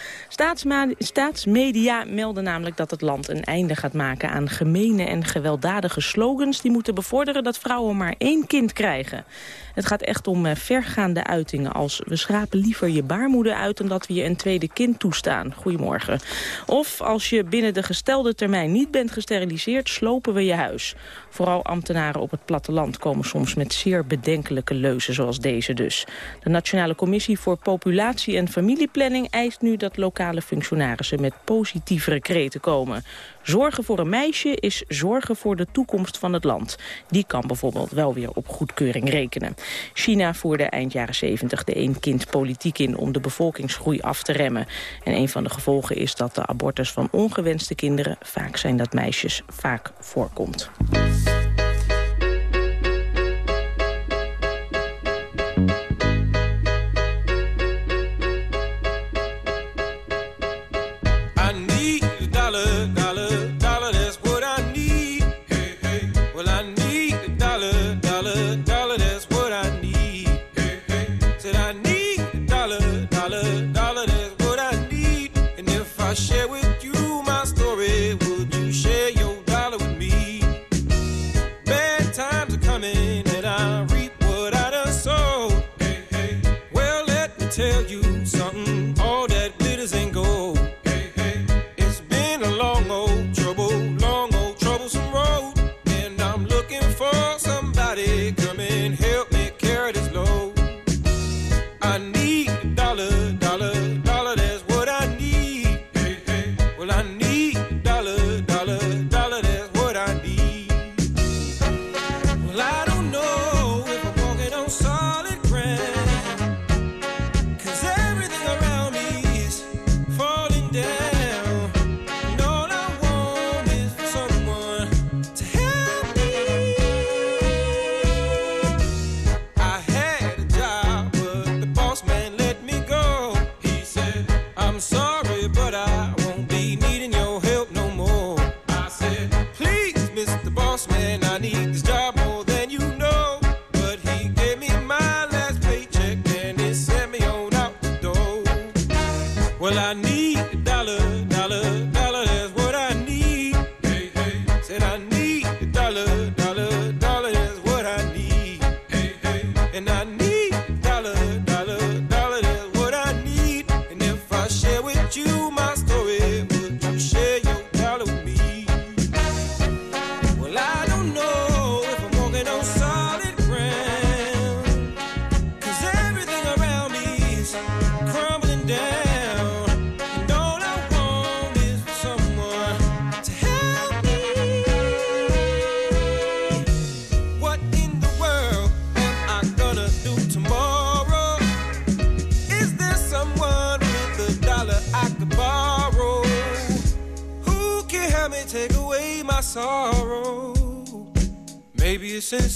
[SPEAKER 8] Staatsmedia melden namelijk dat het land een einde gaat maken aan gemene en gewelddadige slogans... die moeten bevorderen dat vrouwen maar één kind krijgen. Het gaat echt om eh, vergaande uitingen als... we schrapen liever je baarmoeder uit dan dat we je een tweede kind toestaan. Goedemorgen. Of als je binnen de gestelde termijn niet bent gesteriliseerd... slopen we je huis. Vooral ambtenaren op het platteland komen soms met zeer bedenkelijke leuzen zoals deze dus. De Nationale Commissie voor Populatie en Familieplanning eist nu dat lokale functionarissen met positievere kreten komen. Zorgen voor een meisje is zorgen voor de toekomst van het land. Die kan bijvoorbeeld wel weer op goedkeuring rekenen. China voerde eind jaren 70 de één-kind-politiek in om de bevolkingsgroei af te remmen. En een van de gevolgen is dat de abortus van ongewenste kinderen, vaak zijn dat meisjes, vaak voorkomt.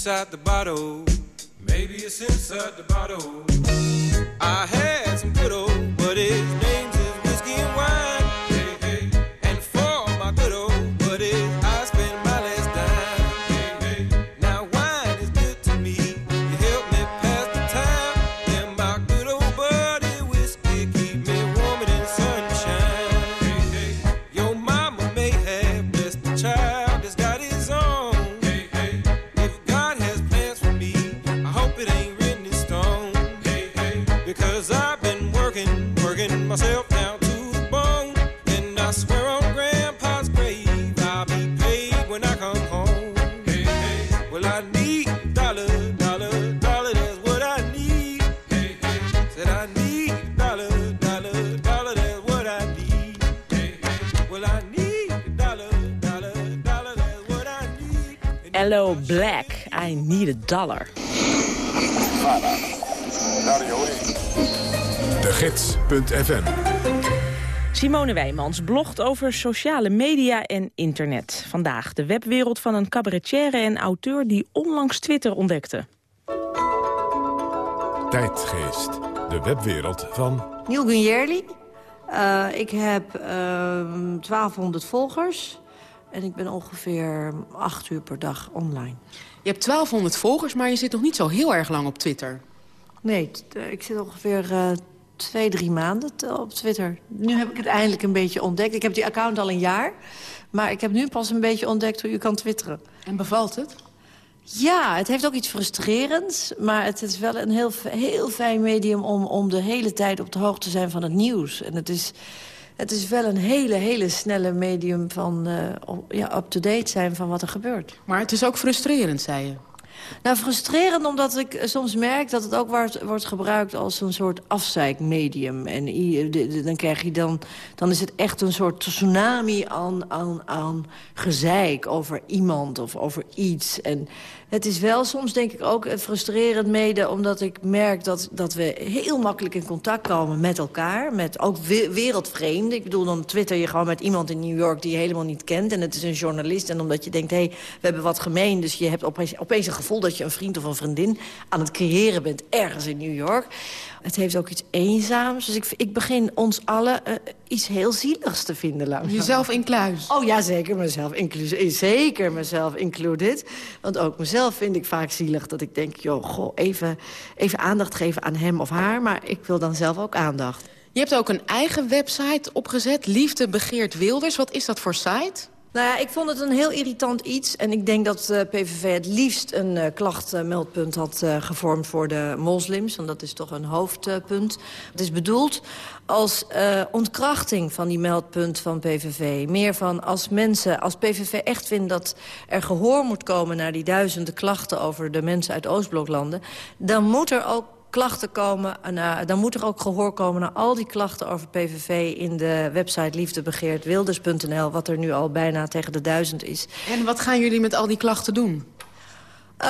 [SPEAKER 21] Inside the bottle.
[SPEAKER 8] Dollar.
[SPEAKER 1] De Gids.fm
[SPEAKER 8] Simone Wijmans blogt over sociale media en internet. Vandaag de webwereld van een cabaretière en auteur die onlangs Twitter ontdekte.
[SPEAKER 1] Tijdgeest. De webwereld van
[SPEAKER 22] Neil Gunjerli. Eh, ik heb ehm 1200 volgers. En ik ben ongeveer 8 uur per dag online.
[SPEAKER 23] Je hebt 1200 volgers, maar je zit nog niet zo heel erg lang op Twitter.
[SPEAKER 22] Nee, eh, ik zit ongeveer eh, twee, drie maanden op Twitter. Nu heb ik het eindelijk een beetje ontdekt. Ik heb die account al een jaar. Maar ik heb nu pas een beetje ontdekt hoe je kan twitteren.
[SPEAKER 23] En bevalt het?
[SPEAKER 22] Ja, het heeft ook iets frustrerends. Maar het is wel een heel, heel fijn medium om, om de hele tijd op de hoogte te zijn van het nieuws. En het is, het is wel een hele, hele snelle medium van eh, ja, up-to-date zijn van wat er gebeurt.
[SPEAKER 23] Maar het is ook frustrerend, zei je.
[SPEAKER 22] Nou, frustrerend omdat ik soms merk dat het ook wordt, wordt gebruikt als een soort afzeikmedium. En dan krijg je dan, dan is het echt een soort tsunami aan, aan, aan gezeik over iemand of over iets. En het is wel soms denk ik ook frustrerend mede omdat ik merk dat, dat we heel makkelijk in contact komen met elkaar. Met ook we- wereldvreemden. Ik bedoel, dan twitter je gewoon met iemand in New York die je helemaal niet kent. En het is een journalist. En omdat je denkt, hé, hey, we hebben wat gemeen. Dus je hebt opeens, opeens een gevoel dat je een vriend of een vriendin aan het creëren bent ergens in New York. Het heeft ook iets eenzaams. Dus ik, ik begin ons allen eh, iets heel zieligs te vinden. langzaam.
[SPEAKER 23] Jezelf incluis.
[SPEAKER 22] Oh ja, zeker mezelf, inclusief. Zeker mezelf included. Want ook mezelf vind ik vaak zielig. Dat ik denk, joh, goh, even, even aandacht geven aan hem of haar. Maar ik wil dan zelf ook aandacht.
[SPEAKER 23] Je hebt ook een eigen website opgezet, Liefde Begeert Wilders. Wat is dat voor site?
[SPEAKER 22] Nou ja, ik vond het een heel irritant iets. En ik denk dat de PVV het liefst een eh, klachtmeldpunt had eh, gevormd voor de moslims. Want dat is toch een hoofdpunt. Het is bedoeld als eh, ontkrachting van die meldpunt van PVV. Meer van als mensen, als PVV echt vindt dat er gehoor moet komen... naar die duizenden klachten over de mensen uit Oostbloklanden... dan moet er ook klachten komen, naar, dan moet er ook gehoor komen naar al die klachten over PVV in de website liefdebegeertwilders.nl, wat er nu al bijna tegen de duizend is.
[SPEAKER 23] En wat gaan jullie met al die klachten doen?
[SPEAKER 22] Uh,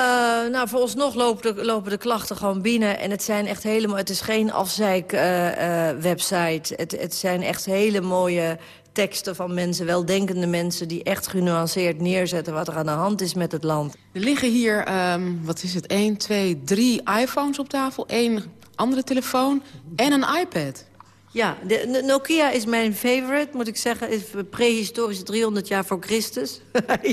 [SPEAKER 22] nou, vooralsnog lopen de, lopen de klachten gewoon binnen. En het zijn echt helemaal. Het is geen afzeik-website. het, het zijn echt hele mooie teksten van mensen, weldenkende mensen... die echt genuanceerd neerzetten wat er aan de hand is met het land.
[SPEAKER 23] Er liggen hier, ehm, wat is het, 1, 2, 3 iPhones op tafel. één andere telefoon en een iPad.
[SPEAKER 22] Ja, de, Nokia is mijn favorite, moet ik zeggen. Is prehistorisch 300 jaar voor Christus.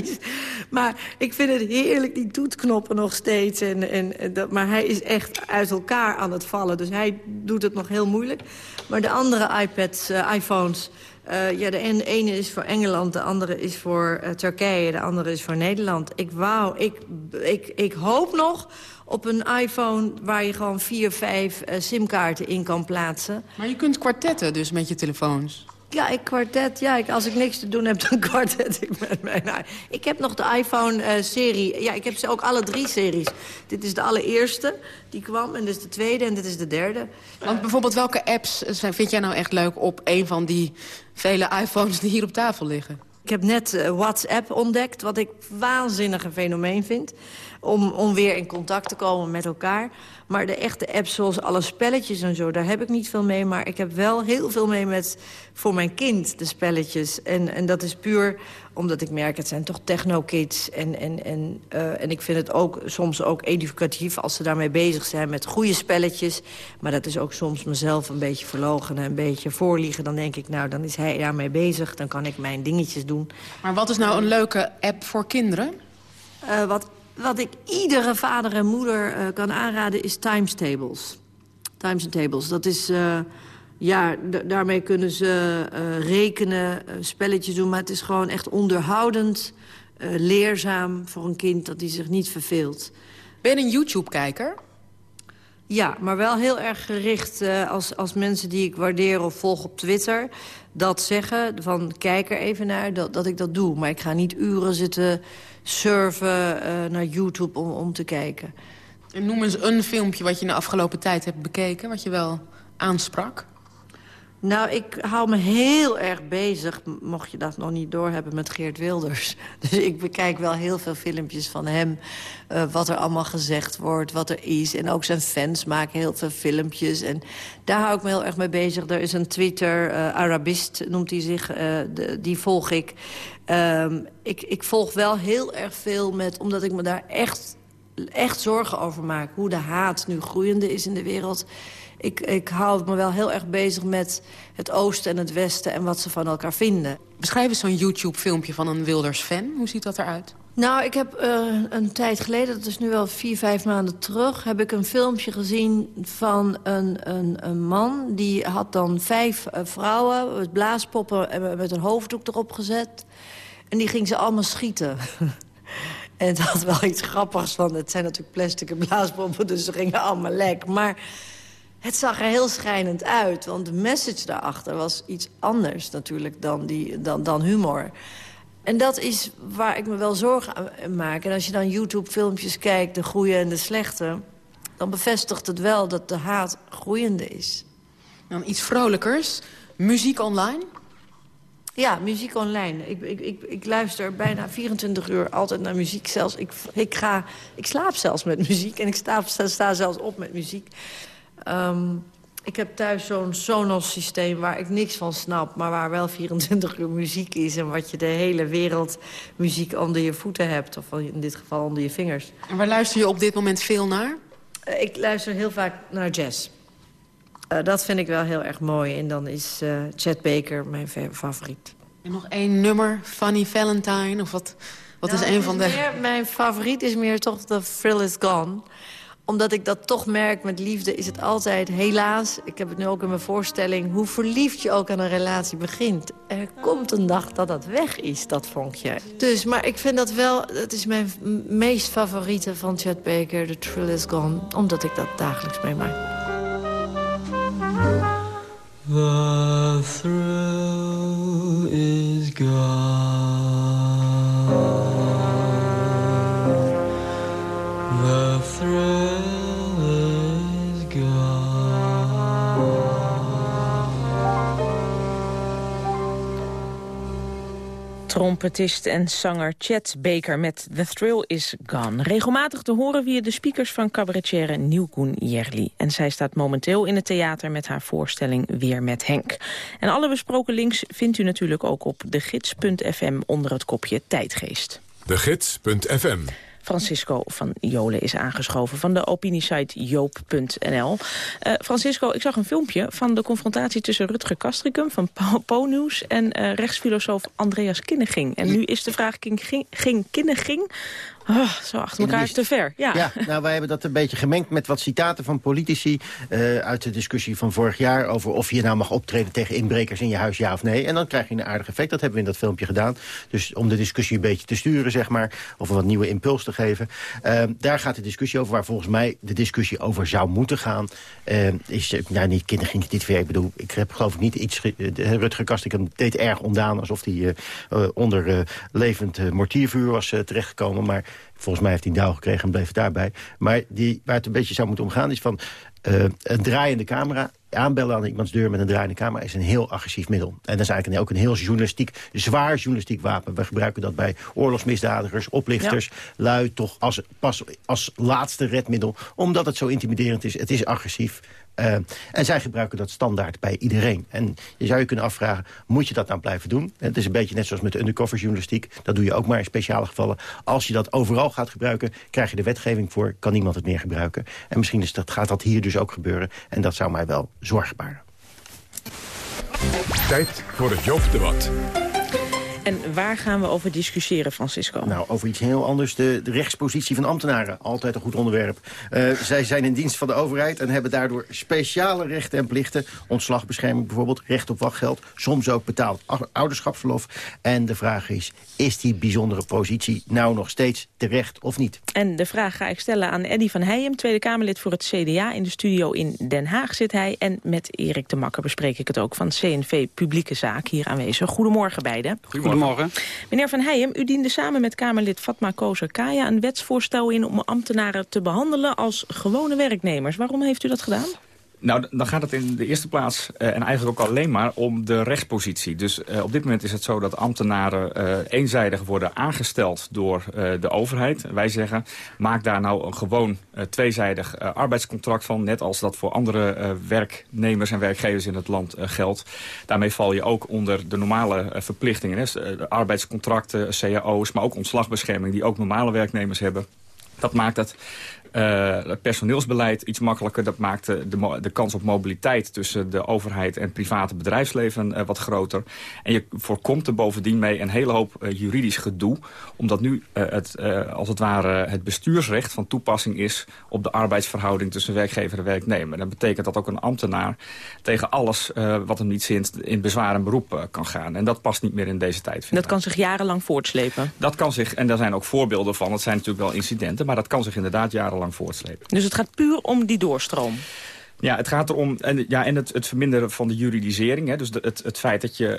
[SPEAKER 22] *laughs* maar ik vind het heerlijk, die toetknoppen nog steeds. En, en, dat, maar hij is echt uit elkaar aan het vallen. Dus hij doet het nog heel moeilijk. Maar de andere iPads, uh, iPhones... Uh, ja, de ene is voor Engeland, de andere is voor uh, Turkije... de andere is voor Nederland. Ik wou, ik, ik, ik hoop nog op een iPhone waar je gewoon vier, vijf uh, simkaarten in kan plaatsen.
[SPEAKER 23] Maar je kunt kwartetten dus met je telefoons.
[SPEAKER 22] Ja, ik kwartet. Ja, ik, als ik niks te doen heb, dan *laughs* kwartet ik met mijn... Nou, ik heb nog de iPhone-serie. Uh, ja, ik heb ze ook alle drie series. Dit is de allereerste die kwam en dit is de tweede en dit is de derde.
[SPEAKER 23] Want bijvoorbeeld welke apps vind jij nou echt leuk op een van die vele iPhones die hier op tafel liggen?
[SPEAKER 22] Ik heb net uh, WhatsApp ontdekt, wat ik waanzinnig een fenomeen vind. Om, om weer in contact te komen met elkaar. Maar de echte apps zoals alle spelletjes en zo, daar heb ik niet veel mee. Maar ik heb wel heel veel mee met voor mijn kind, de spelletjes. En, en dat is puur omdat ik merk, het zijn toch techno-kids. En, en, en, uh, en ik vind het ook soms ook educatief als ze daarmee bezig zijn met goede spelletjes. Maar dat is ook soms mezelf een beetje verlogen en een beetje voorliegen. Dan denk ik, nou, dan is hij daarmee bezig. Dan kan ik mijn dingetjes doen.
[SPEAKER 23] Maar wat is nou een leuke app voor kinderen?
[SPEAKER 22] Uh, wat wat ik iedere vader en moeder uh, kan aanraden is times tables. Times and tables, dat is... Uh, ja, daarmee kunnen ze uh, rekenen, spelletjes doen... maar het is gewoon echt onderhoudend, leerzaam voor een kind... dat hij zich niet verveelt.
[SPEAKER 23] Ben je een YouTube-kijker?
[SPEAKER 22] Ja, maar wel heel erg gericht uh, als, als mensen die ik waardeer of volg op Twitter... dat zeggen, van kijk er even naar, dat, dat ik dat doe. Maar ik ga niet uren zitten surfen uh, naar YouTube om, om te kijken.
[SPEAKER 23] En noem eens een filmpje wat je in de afgelopen tijd hebt bekeken... wat je wel aansprak.
[SPEAKER 22] Nou, ik hou me heel erg bezig, mocht je dat nog niet doorhebben, met Geert Wilders. *laughs* Dus ik bekijk wel heel veel filmpjes van hem. eh, wat er allemaal gezegd wordt, wat er is. En ook zijn fans maken heel veel filmpjes. En daar hou ik me heel erg mee bezig. Er is een Twitter, eh, Arabist noemt hij zich, eh, die volg ik. Ehm, ik. Ik volg wel heel erg veel met, omdat ik me daar echt echt zorgen over maak. Hoe de haat nu groeiende is in de wereld. Ik, ik hou me wel heel erg bezig met het oosten en het westen... en wat ze van elkaar vinden.
[SPEAKER 23] Beschrijf eens zo'n YouTube-filmpje van een Wilders-fan. Hoe ziet dat eruit?
[SPEAKER 22] Nou, ik heb eh, een tijd geleden, dat is nu wel vier, vijf maanden terug... heb ik een filmpje gezien van een, een, een man. Die had dan vijf eh, vrouwen, met blaaspoppen en met een hoofddoek erop gezet. En die ging ze allemaal schieten. *laughs* En het had wel iets grappigs van... het zijn natuurlijk plastic blaaspoppen, dus ze gingen allemaal lek. Maar het zag er heel schrijnend uit. Want de message daarachter was iets anders natuurlijk dan, die, dan, dan humor. En dat is waar ik me wel zorgen aan maak. En als je dan YouTube-filmpjes kijkt, de goede en de slechte... dan bevestigt het wel dat de haat groeiende is.
[SPEAKER 23] Dan iets vrolijkers. Muziek online?
[SPEAKER 22] Ja, muziek online. Ik, ik, ik, ik luister bijna 24 uur altijd naar muziek. Zelfs, ik, ik, ga, ik slaap zelfs met muziek en ik sta, sta, sta zelfs op met muziek. Ehm, ik heb thuis zo'n Sonos-systeem waar ik niks van snap... maar waar wel *laughs* 24 uur muziek is... en wat je de hele wereld muziek onder je voeten hebt. Of in dit geval onder je vingers.
[SPEAKER 23] En waar luister je op dit moment veel naar?
[SPEAKER 22] Eh, ik luister heel vaak naar jazz. Eh, dat vind ik wel heel erg mooi. En dan is eh, Chet Baker mijn fa- favoriet.
[SPEAKER 23] En nog één nummer, Funny Valentine, of wat, wat is
[SPEAKER 22] Nou,
[SPEAKER 23] een
[SPEAKER 22] het
[SPEAKER 23] van de...
[SPEAKER 22] meer- mijn favoriet is meer toch The Thrill Is Gone omdat ik dat toch merk met liefde is het altijd, helaas... ik heb het nu ook in mijn voorstelling... hoe verliefd je ook aan een relatie begint. Er komt een dag dat dat weg is, dat vonkje. Dus, maar ik vind dat wel... het is mijn meest favoriete van Chet Baker, The Thrill Is Gone. Omdat ik dat dagelijks meemaak.
[SPEAKER 24] The thrill is gone.
[SPEAKER 8] Trompetist en zanger Chet Baker met The Thrill is Gone. Regelmatig te horen via de speakers van cabaretière Nieuwkoen Jerli. En zij staat momenteel in het theater met haar voorstelling Weer met Henk. En alle besproken links vindt u natuurlijk ook op degids.fm onder het kopje Tijdgeest.
[SPEAKER 1] De Gids.fm.
[SPEAKER 8] Francisco van Jolen is aangeschoven van de opiniesite joop.nl. Eh, Francisco, ik zag een filmpje van de confrontatie tussen Rutger Kastricum van Po- Po-nieuws en eh, rechtsfilosoof Andreas Kinneging. En nu is de vraag, ging, ging, ging Kinneging oh, zo achter elkaar
[SPEAKER 25] mist.
[SPEAKER 8] te ver? Ja.
[SPEAKER 25] Ja, nou, wij hebben dat een beetje gemengd met wat citaten van politici... eh, uit de discussie van vorig jaar over of je nou mag optreden tegen inbrekers in je huis, ja of nee. En dan krijg je een aardig effect. Dat hebben we in dat filmpje gedaan. Dus om de discussie een beetje te sturen, zeg maar. Of een wat nieuwe impuls te geven. Eh, daar gaat de discussie over, waar volgens mij de discussie over zou moeten gaan. eh, is, nou, niet kinderen ging dit weer. Ik bedoel, ik heb geloof ik niet iets... Rutger Kastikum deed erg ondaan, alsof hij onder levend mortiervuur was terechtgekomen. Maar volgens mij heeft hij een dauw gekregen en bleef het daarbij. Maar die, waar het een beetje zou moeten omgaan is van... eh, een draaiende camera, aanbellen aan iemands deur met een draaiende camera... is een heel agressief middel. En dat is eigenlijk een- ook een heel journalistiek, zwaar journalistiek wapen. We gebruiken dat bij oorlogsmisdadigers, oplichters... lui toch als, pas als laatste redmiddel, omdat het zo intimiderend is. Het is agressief. Eh, en zij gebruiken dat standaard bij iedereen. En je zou je kunnen afvragen, moet je dat nou blijven doen? Het is een beetje net zoals met de undercover journalistiek. Dat doe je ook maar in speciale gevallen. Als je dat overal gaat gebruiken, krijg je de wetgeving voor. Kan niemand het meer gebruiken. En misschien is dat, gaat dat hier dus ook gebeuren. En dat zou mij wel zorgen baren.
[SPEAKER 1] Tijd voor het Joop-debat.
[SPEAKER 8] En waar gaan we over discussiëren, Francisco?
[SPEAKER 25] Nou, over iets heel anders. De, de rechtspositie van ambtenaren. Altijd een goed onderwerp. Eh, zij zijn in dienst van de overheid en hebben daardoor speciale rechten en plichten. Ontslagbescherming bijvoorbeeld, recht op wachtgeld. Soms ook betaald ou- ouderschapsverlof. En de vraag is, is die bijzondere positie nou nog steeds terecht of niet?
[SPEAKER 8] En de vraag ga ik stellen aan Eddy van Heijem, Tweede Kamerlid voor het CDA. In de studio in Den Haag zit hij. En met Erik de Makker bespreek ik het ook van CNV Publieke Zaak hier aanwezig. Goedemorgen beiden.
[SPEAKER 7] Goedemorgen.
[SPEAKER 8] Meneer van Heijem, u diende samen met Kamerlid Fatma Kozer-Kaya een wetsvoorstel in om ambtenaren te behandelen als gewone werknemers. Waarom heeft u dat gedaan?
[SPEAKER 26] Nou, dan gaat het in de eerste plaats eh, en eigenlijk ook alleen maar om de rechtspositie. Dus eh, op dit moment is het zo dat ambtenaren eh, eenzijdig worden aangesteld door de overheid. Wij zeggen, maak daar nou een gewoon tweezijdig arbeidscontract van. Net als dat voor andere werknemers en werkgevers in het land geldt. Daarmee val je ook onder de normale verplichtingen. Hè? Arbeidscontracten, cao's, maar ook ontslagbescherming... die ook normale werknemers hebben. Dat maakt het eh, het personeelsbeleid iets makkelijker. Dat maakt de, de, kans op mobiliteit tussen de overheid en private bedrijfsleven eh, wat groter. En je voorkomt er bovendien mee een hele hoop eh, juridisch gedoe. Omdat nu eh, het, eh, als het ware het bestuursrecht van toepassing is op de arbeidsverhouding tussen werkgever en werknemer. Dat betekent dat ook een ambtenaar tegen alles eh, wat hem niet zint in bezwaar en beroep eh, kan gaan. En dat past niet meer in deze tijd.
[SPEAKER 8] Dat kan zich jarenlang voortslepen.
[SPEAKER 26] Dat kan zich, en daar zijn ook voorbeelden van, het zijn natuurlijk wel incidenten, maar dat kan zich inderdaad jarenlang
[SPEAKER 8] Dus het gaat puur om die doorstroom.
[SPEAKER 26] Ja, het gaat erom en, ja, en het, het verminderen van de juridisering. Hè, dus het, het feit dat je,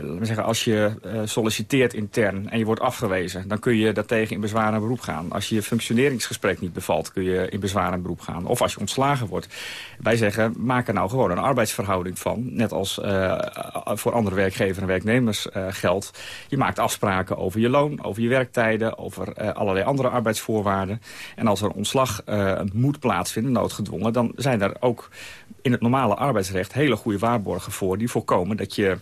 [SPEAKER 26] laten we zeggen, als je eh, solliciteert intern en je wordt afgewezen... dan kun je daartegen in bezwaar en beroep gaan. Als je je functioneringsgesprek niet bevalt, kun je in bezwaar en beroep gaan. Of als je ontslagen wordt. Wij zeggen, maak er nou gewoon een arbeidsverhouding van. Net als eh, voor andere werkgevers en werknemers geldt. Je maakt afspraken over je loon, over je werktijden... over allerlei andere arbeidsvoorwaarden. En als er ontslag moet plaatsvinden, noodgedwongen... dan zijn er ook in het normale arbeidsrecht hele goede waarborgen voor... die voorkomen dat je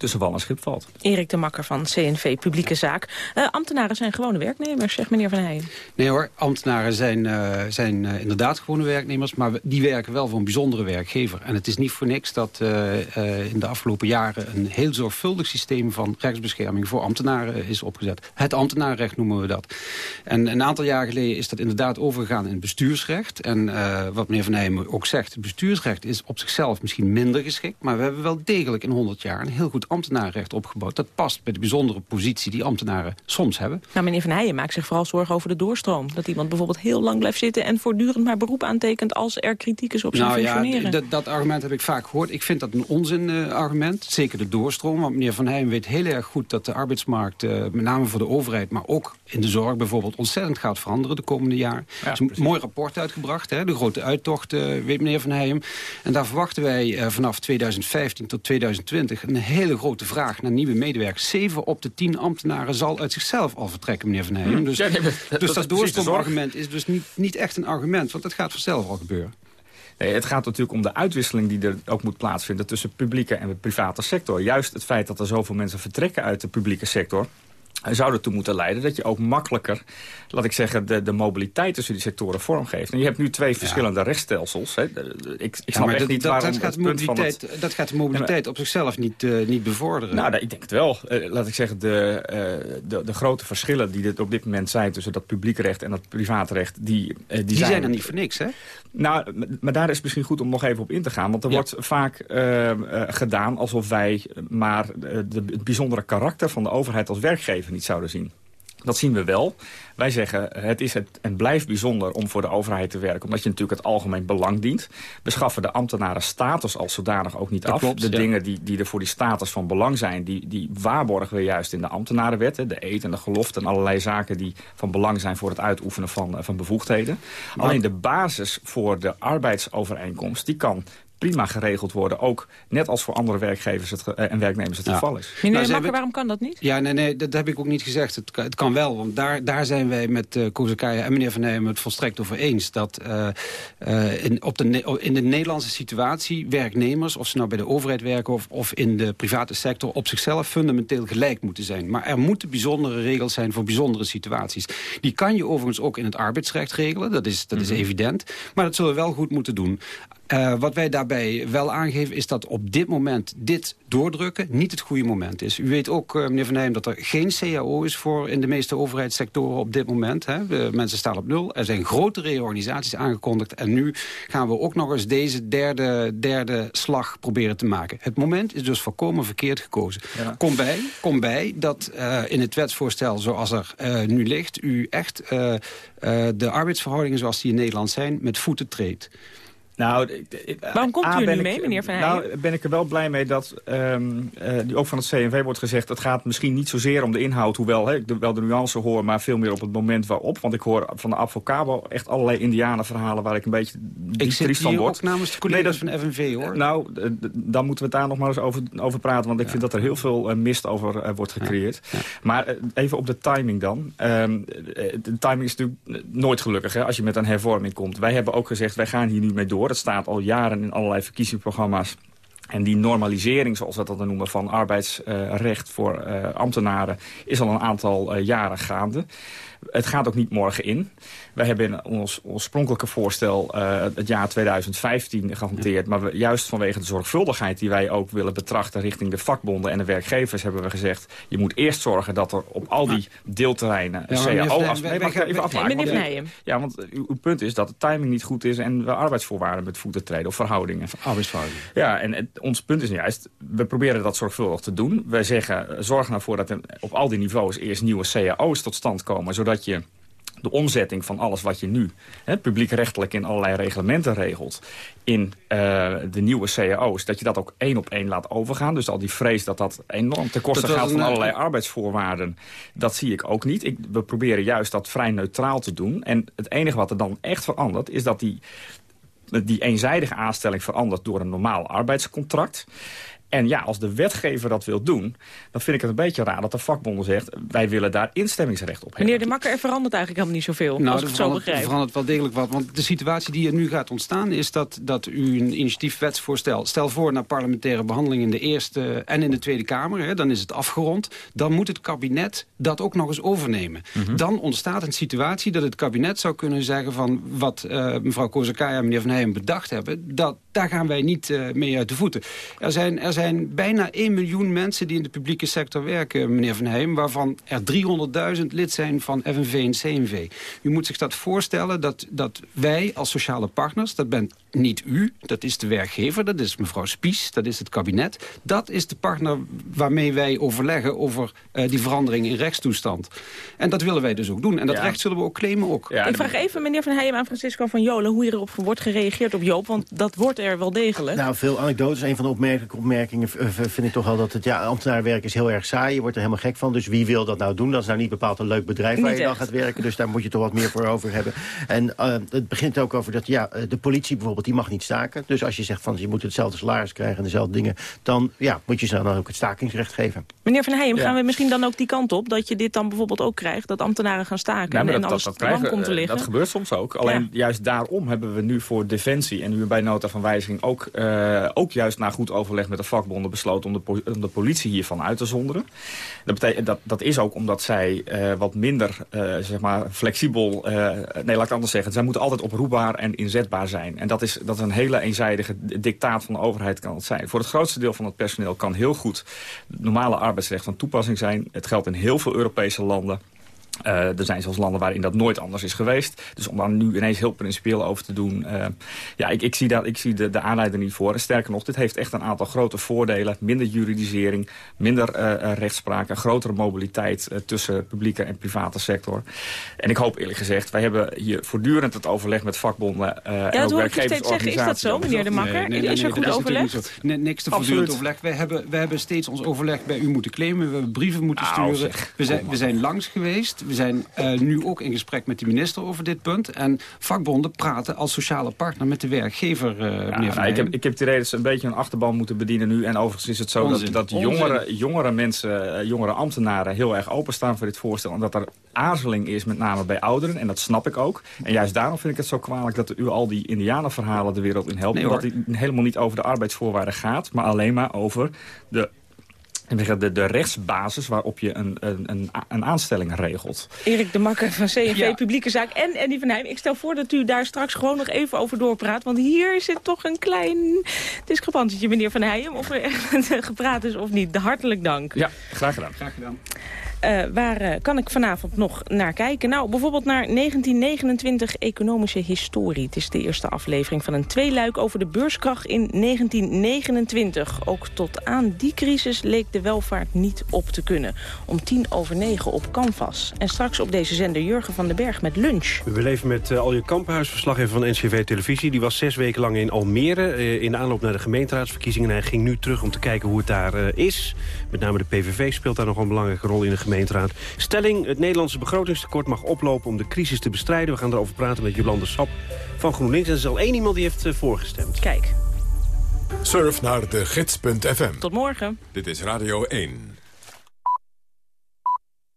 [SPEAKER 26] tussen wal en schip valt.
[SPEAKER 8] Erik de Makker van CNV Publieke Zaak. Eh, ambtenaren zijn gewone werknemers, zegt meneer Van Heijen.
[SPEAKER 27] Nee hoor, ambtenaren zijn, eh, zijn eh, inderdaad gewone werknemers... maar die werken wel voor een bijzondere werkgever. En het is niet voor niks dat eh, eh, in de afgelopen jaren... een heel zorgvuldig systeem van rechtsbescherming voor ambtenaren is opgezet. Het ambtenarenrecht noemen we dat. En een aantal jaar geleden is dat inderdaad overgegaan in het bestuursrecht. En eh, wat meneer Van Heijen ook zegt, het bestuursrecht is op zichzelf misschien minder geschikt... maar we hebben wel degelijk in 100 jaar een heel goed ambtenarenrecht opgebouwd. Dat past bij de bijzondere positie die ambtenaren soms hebben.
[SPEAKER 8] Nou, meneer Van Heijen maakt zich vooral zorgen over de doorstroom. Dat iemand bijvoorbeeld heel lang blijft zitten... en voortdurend maar beroep aantekent als er kritiek is op zijn
[SPEAKER 27] nou
[SPEAKER 8] functioneren.
[SPEAKER 27] ja, dat argument heb ik vaak gehoord. Ik vind dat een onzin eh, argument. Zeker de doorstroom. Want meneer Van Heijen weet heel erg goed dat de arbeidsmarkt... eh, met name voor de overheid, maar ook in de zorg bijvoorbeeld... ontzettend gaat veranderen de komende jaren. Er is een mooi rapport uitgebracht. Hè, de grote uittocht, eh, weet meneer Van Heijen. En daar verwachten wij eh, vanaf 2015 tot 2020... een hele grote vraag naar nieuwe medewerkers. Zeven op de tien ambtenaren zal uit zichzelf al vertrekken, meneer Van. Dus,
[SPEAKER 26] Ja, nee, maar dat-
[SPEAKER 27] dus
[SPEAKER 26] dat
[SPEAKER 27] dat,
[SPEAKER 26] zorg.
[SPEAKER 27] doorstroomargument is dus niet, niet echt een argument. Want dat gaat vanzelf al gebeuren.
[SPEAKER 26] Nee, het gaat natuurlijk om de uitwisseling die er ook moet plaatsvinden... tussen publieke en de private sector. Juist het feit dat er zoveel mensen vertrekken uit de publieke sector... zou ertoe moeten leiden dat je ook makkelijker, laat ik zeggen, de, de mobiliteit tussen die sectoren vormgeeft. En je hebt nu twee verschillende rechtsstelsels. Hè. Ik, ik
[SPEAKER 27] Ja,
[SPEAKER 26] snap echt
[SPEAKER 27] dat,
[SPEAKER 26] niet
[SPEAKER 27] dat,
[SPEAKER 26] waarom
[SPEAKER 27] dat gaat, de mobiliteit,
[SPEAKER 26] het...
[SPEAKER 27] dat gaat de mobiliteit op zichzelf niet, eh, niet bevorderen.
[SPEAKER 26] Nou, ik denk het wel. Eh, laat ik zeggen, de, eh, de, de grote verschillen die er op dit moment zijn... tussen dat publieke recht en dat private recht... die, die,
[SPEAKER 27] die zijn, er niet voor niks, hè?
[SPEAKER 26] Nou, maar daar is het misschien goed om nog even op in te gaan. Want er wordt vaak gedaan alsof wij maar de, het bijzondere karakter van de overheid als werkgever niet zouden zien. Dat zien we wel. Wij zeggen, het is het en blijft bijzonder om voor de overheid te werken... omdat je natuurlijk het algemeen belang dient. We schaffen de ambtenaren status als zodanig ook niet
[SPEAKER 27] Dat
[SPEAKER 26] af.
[SPEAKER 27] klopt,
[SPEAKER 26] de
[SPEAKER 27] ja.
[SPEAKER 26] dingen die, die er voor die status van belang zijn... die, die waarborgen we juist in de ambtenarenwet. hè. De eet en de gelofte en allerlei zaken die van belang zijn... voor het uitoefenen van, eh, van bevoegdheden.
[SPEAKER 27] Maar-
[SPEAKER 26] Alleen de basis voor de arbeidsovereenkomst... die kan prima geregeld worden. Ook net als voor andere werkgevers het, eh, en werknemers het
[SPEAKER 27] Ja.
[SPEAKER 26] geval is.
[SPEAKER 8] Meneer
[SPEAKER 27] Nou,
[SPEAKER 8] Makker, waarom kan dat niet?
[SPEAKER 27] Ja, nee, nee, dat heb ik ook niet gezegd. Het kan, het kan wel, want daar, daar zijn wij met uh, Kozakaya en meneer Van Nijmen het volstrekt over eens. Dat eh, eh, in, op de, in de Nederlandse situatie werknemers, of ze nou bij de overheid werken of, of in de private sector, op zichzelf fundamenteel gelijk moeten zijn. Maar er moeten bijzondere regels zijn voor bijzondere situaties. Die kan je overigens ook in het arbeidsrecht regelen, dat is, dat is evident. Maar dat zullen we wel goed moeten doen. Uh, wat wij daarbij wel aangeven is dat op dit moment dit doordrukken niet het goede moment is. U weet ook, uh, meneer Van Nijm, dat er geen CAO is voor in de meeste overheidssectoren op dit moment. Hè. De mensen staan op nul. Er zijn grote reorganisaties aangekondigd. En nu gaan we ook nog eens deze derde, derde slag proberen te maken. Het moment is dus volkomen verkeerd gekozen.
[SPEAKER 26] Ja.
[SPEAKER 27] Kom, bij, kom bij dat uh, in het wetsvoorstel zoals er nu ligt... u echt de arbeidsverhoudingen zoals die in Nederland zijn met voeten treedt.
[SPEAKER 26] Nou, ik- ik-
[SPEAKER 8] Waarom komt u er nu
[SPEAKER 26] ben ik-
[SPEAKER 8] mee, meneer Van Heijen?
[SPEAKER 26] Nou, ben ik er wel blij mee dat ehm, eh, die ook van het CNV wordt gezegd... het gaat misschien niet zozeer om de inhoud, hoewel hè, ik de, wel de nuance hoor... maar veel meer op het moment waarop. Want ik hoor van de Avocabo echt allerlei indianenverhalen... waar ik een beetje diep
[SPEAKER 27] Ik zit
[SPEAKER 26] triest van word.
[SPEAKER 27] ook namens de collega's van FNV, hoor.
[SPEAKER 26] Nou, dan moeten we het daar nog maar eens over, over praten. Want ik vind dat er heel veel eh, mist over eh, wordt gecreëerd. Maar even op de timing dan. Ehm, eh, de timing is natuurlijk nooit gelukkig hè, als je met een hervorming komt. Wij hebben ook gezegd, wij gaan hier nu mee door. Het staat al jaren in allerlei verkiezingsprogramma's. En die normalisering, zoals we dat dan noemen, van arbeidsrecht voor eh, ambtenaren... is al een aantal eh, jaren gaande. Het gaat ook niet morgen in. Wij hebben in ons oorspronkelijke voorstel eh, het jaar 2015 gehanteerd. Maar we, juist vanwege de zorgvuldigheid die wij ook willen betrachten... richting de vakbonden en de werkgevers hebben we gezegd... je moet eerst zorgen dat er op al die deelterreinen
[SPEAKER 27] Ja,
[SPEAKER 26] CAO... Ja, want uw, punt is dat de timing niet goed is... en we arbeidsvoorwaarden met voeten treden of verhoudingen.
[SPEAKER 27] Arbeidsverhoudingen.
[SPEAKER 26] Ja, en het- ons punt is juist, we proberen dat zorgvuldig te doen. Wij zeggen, eh, zorg nou voor dat er op al die niveaus eerst nieuwe cao's tot stand komen... zodat je de omzetting van alles wat je nu hè, publiekrechtelijk in allerlei reglementen regelt... in eh, de nieuwe cao's, dat je dat ook één op één laat overgaan. Dus al die vrees dat dat enorm ten koste
[SPEAKER 27] Dat
[SPEAKER 26] gaat van
[SPEAKER 27] een,
[SPEAKER 26] allerlei arbeidsvoorwaarden... dat zie ik ook niet. Ik, we proberen juist dat vrij neutraal te doen. En het enige wat er dan echt verandert, is dat die die eenzijdige aanstelling verandert door een normaal arbeidscontract. En ja, als de wetgever dat wil doen, dan vind ik het een beetje raar dat de vakbonden zegt... wij willen daar instemmingsrecht op hebben.
[SPEAKER 8] Meneer De Makker, er verandert eigenlijk helemaal niet zoveel,
[SPEAKER 27] Nou,
[SPEAKER 8] als ik het zo
[SPEAKER 27] verandert, er
[SPEAKER 8] begrijp.
[SPEAKER 27] verandert wel degelijk wat. Want de situatie die er nu gaat ontstaan is dat, dat u een initiatief wetsvoorstel... stel voor naar parlementaire behandeling in de Eerste en in de Tweede Kamer. Hè, dan is het afgerond. Dan moet het kabinet dat ook nog eens overnemen.
[SPEAKER 26] Mhm.
[SPEAKER 27] Dan ontstaat een situatie dat het kabinet zou kunnen zeggen... van wat eh, mevrouw Kozakaya en meneer Van Heijen bedacht hebben... Dat, daar gaan wij niet eh, mee uit de voeten. Er zijn, er zijn bijna 1 miljoen mensen die in de publieke sector werken, meneer Van Heijem... waarvan er 300.000 lid zijn van FNV en CNV. U moet zich dat voorstellen dat, dat wij als sociale partners... dat bent niet u, dat is de werkgever, dat is mevrouw Spies, dat is het kabinet... dat is de partner waarmee wij overleggen over eh, die verandering in rechtstoestand. En dat willen wij dus ook doen. En dat
[SPEAKER 26] Ja.
[SPEAKER 27] recht zullen we ook claimen ook.
[SPEAKER 8] ik vraag even meneer Van Heijem aan Francisco van Jolen... hoe hierop wordt gereageerd op Joop, want dat wordt er wel degelijk.
[SPEAKER 25] Nou, veel anekdotes. Een van de opmerkelijke opmerkingen eh, vind ik toch wel dat het ja, ambtenaarwerk is heel erg saai. Je wordt er helemaal gek van. Dus wie wil dat nou doen? Dat is nou niet bepaald een leuk bedrijf waar
[SPEAKER 8] Niet
[SPEAKER 25] je dan
[SPEAKER 8] echt.
[SPEAKER 25] gaat werken. Dus daar moet je toch wat meer voor over hebben. En eh, het begint ook over dat ja, de politie bijvoorbeeld, die mag niet staken. Dus als je zegt van je moet hetzelfde salaris krijgen en dezelfde dingen, dan ja, moet je ze dan ook het stakingsrecht geven.
[SPEAKER 8] Meneer Van Heijem,
[SPEAKER 26] Ja.
[SPEAKER 8] gaan we misschien dan ook die kant op... dat je dit dan bijvoorbeeld ook krijgt, dat ambtenaren gaan staken...
[SPEAKER 26] Ja, maar
[SPEAKER 8] en
[SPEAKER 26] dat,
[SPEAKER 8] alles
[SPEAKER 26] dat, krijgen,
[SPEAKER 8] komt te
[SPEAKER 26] eh,
[SPEAKER 8] liggen?
[SPEAKER 26] dat gebeurt soms ook. Alleen juist daarom hebben we nu voor Defensie... en nu bij nota van wijziging ook, eh, ook juist na goed overleg met de vakbonden... besloten om de, om de politie hiervan uit te zonderen. Dat, betekent, dat, dat is ook omdat zij eh, wat minder eh, zeg maar flexibel... eh, nee, laat ik anders zeggen. Zij moeten altijd oproepbaar en inzetbaar zijn. En dat is, dat is een hele eenzijdige dictaat van de overheid kan zijn. Voor het grootste deel van het personeel kan heel goed... normale arbeidsrecht van toepassing zijn. Het geldt in heel veel Europese landen. Eh, er zijn zelfs landen waarin dat nooit anders is geweest. Dus om daar nu ineens heel principieel over te doen... eh, ja, ik, ik zie, dat, ik zie de, de aanleiding niet voor. En sterker nog, dit heeft echt een aantal grote voordelen. Minder juridisering, minder eh, eh, rechtspraak... een grotere mobiliteit eh, tussen publieke en private sector. En ik hoop eerlijk gezegd, wij hebben hier voortdurend het overleg met vakbonden... eh en
[SPEAKER 8] dat
[SPEAKER 26] ook
[SPEAKER 8] hoor ik je steeds zeggen. Is dat zo, meneer De Makker? is er goed overleg?
[SPEAKER 27] Nee, niks te
[SPEAKER 26] Absoluut.
[SPEAKER 27] voortdurend overleg. Wij hebben, wij hebben steeds ons overleg bij u moeten claimen. We hebben brieven moeten
[SPEAKER 26] Nou,
[SPEAKER 27] sturen.
[SPEAKER 26] zeg.
[SPEAKER 27] We zijn, we zijn langs geweest. We zijn eh, nu ook in gesprek met de minister over dit punt. En vakbonden praten als sociale partner met de werkgever, eh
[SPEAKER 26] Ja, nou, ik, heb, ik heb het idee dat ze een beetje een achterban moeten bedienen nu. En overigens is het zo
[SPEAKER 27] Onzin.
[SPEAKER 26] dat, dat jongere, jongere mensen, eh, jongere ambtenaren... heel erg openstaan voor dit voorstel. En dat er aarzeling is, met name bij ouderen. En dat snap ik ook. En juist daarom vind ik het zo kwalijk dat u al die indianenverhalen de wereld in helpt.
[SPEAKER 27] Nee,
[SPEAKER 26] omdat het helemaal niet over de arbeidsvoorwaarden gaat. Maar alleen maar over de... De, de rechtsbasis waarop je een, een, een, een aanstelling regelt.
[SPEAKER 8] Erik de Makker van CNV
[SPEAKER 26] Ja.
[SPEAKER 8] Publieke Zaak en Andy van Heijm. Ik stel voor dat u daar straks gewoon nog even over doorpraat. Want hier zit toch een klein discrepantietje, meneer Van Heijem. Of er echt *laughs* gepraat is of niet. De hartelijk dank.
[SPEAKER 26] Ja, graag gedaan.
[SPEAKER 27] Graag gedaan.
[SPEAKER 8] Eh, waar eh, kan ik vanavond nog naar kijken? Nou, bijvoorbeeld naar 1929 Economische Historie. Het is de eerste aflevering van een tweeluik over de beurskracht in 1929. Ook tot aan die crisis leek de welvaart niet op te kunnen. Om tien over negen op Canvas. En straks op deze zender Jurgen van den Berg met lunch.
[SPEAKER 28] We leven met uh, Alje Kampenhuis, verslaggever van NCV Televisie. Die was zes weken lang in Almere in de aanloop naar de gemeenteraadsverkiezingen. Hij ging nu terug om te kijken hoe het daar is. Met name de PVV speelt daar nog een belangrijke rol in de gemeenteraad. Stelling, het Nederlandse begrotingstekort mag oplopen om de crisis te bestrijden. We gaan erover praten met Jolande Sap van GroenLinks. En er is al één iemand die heeft uh, voorgestemd.
[SPEAKER 8] Kijk.
[SPEAKER 1] Surf naar de gids.fm.
[SPEAKER 8] Tot morgen.
[SPEAKER 1] Dit is Radio 1.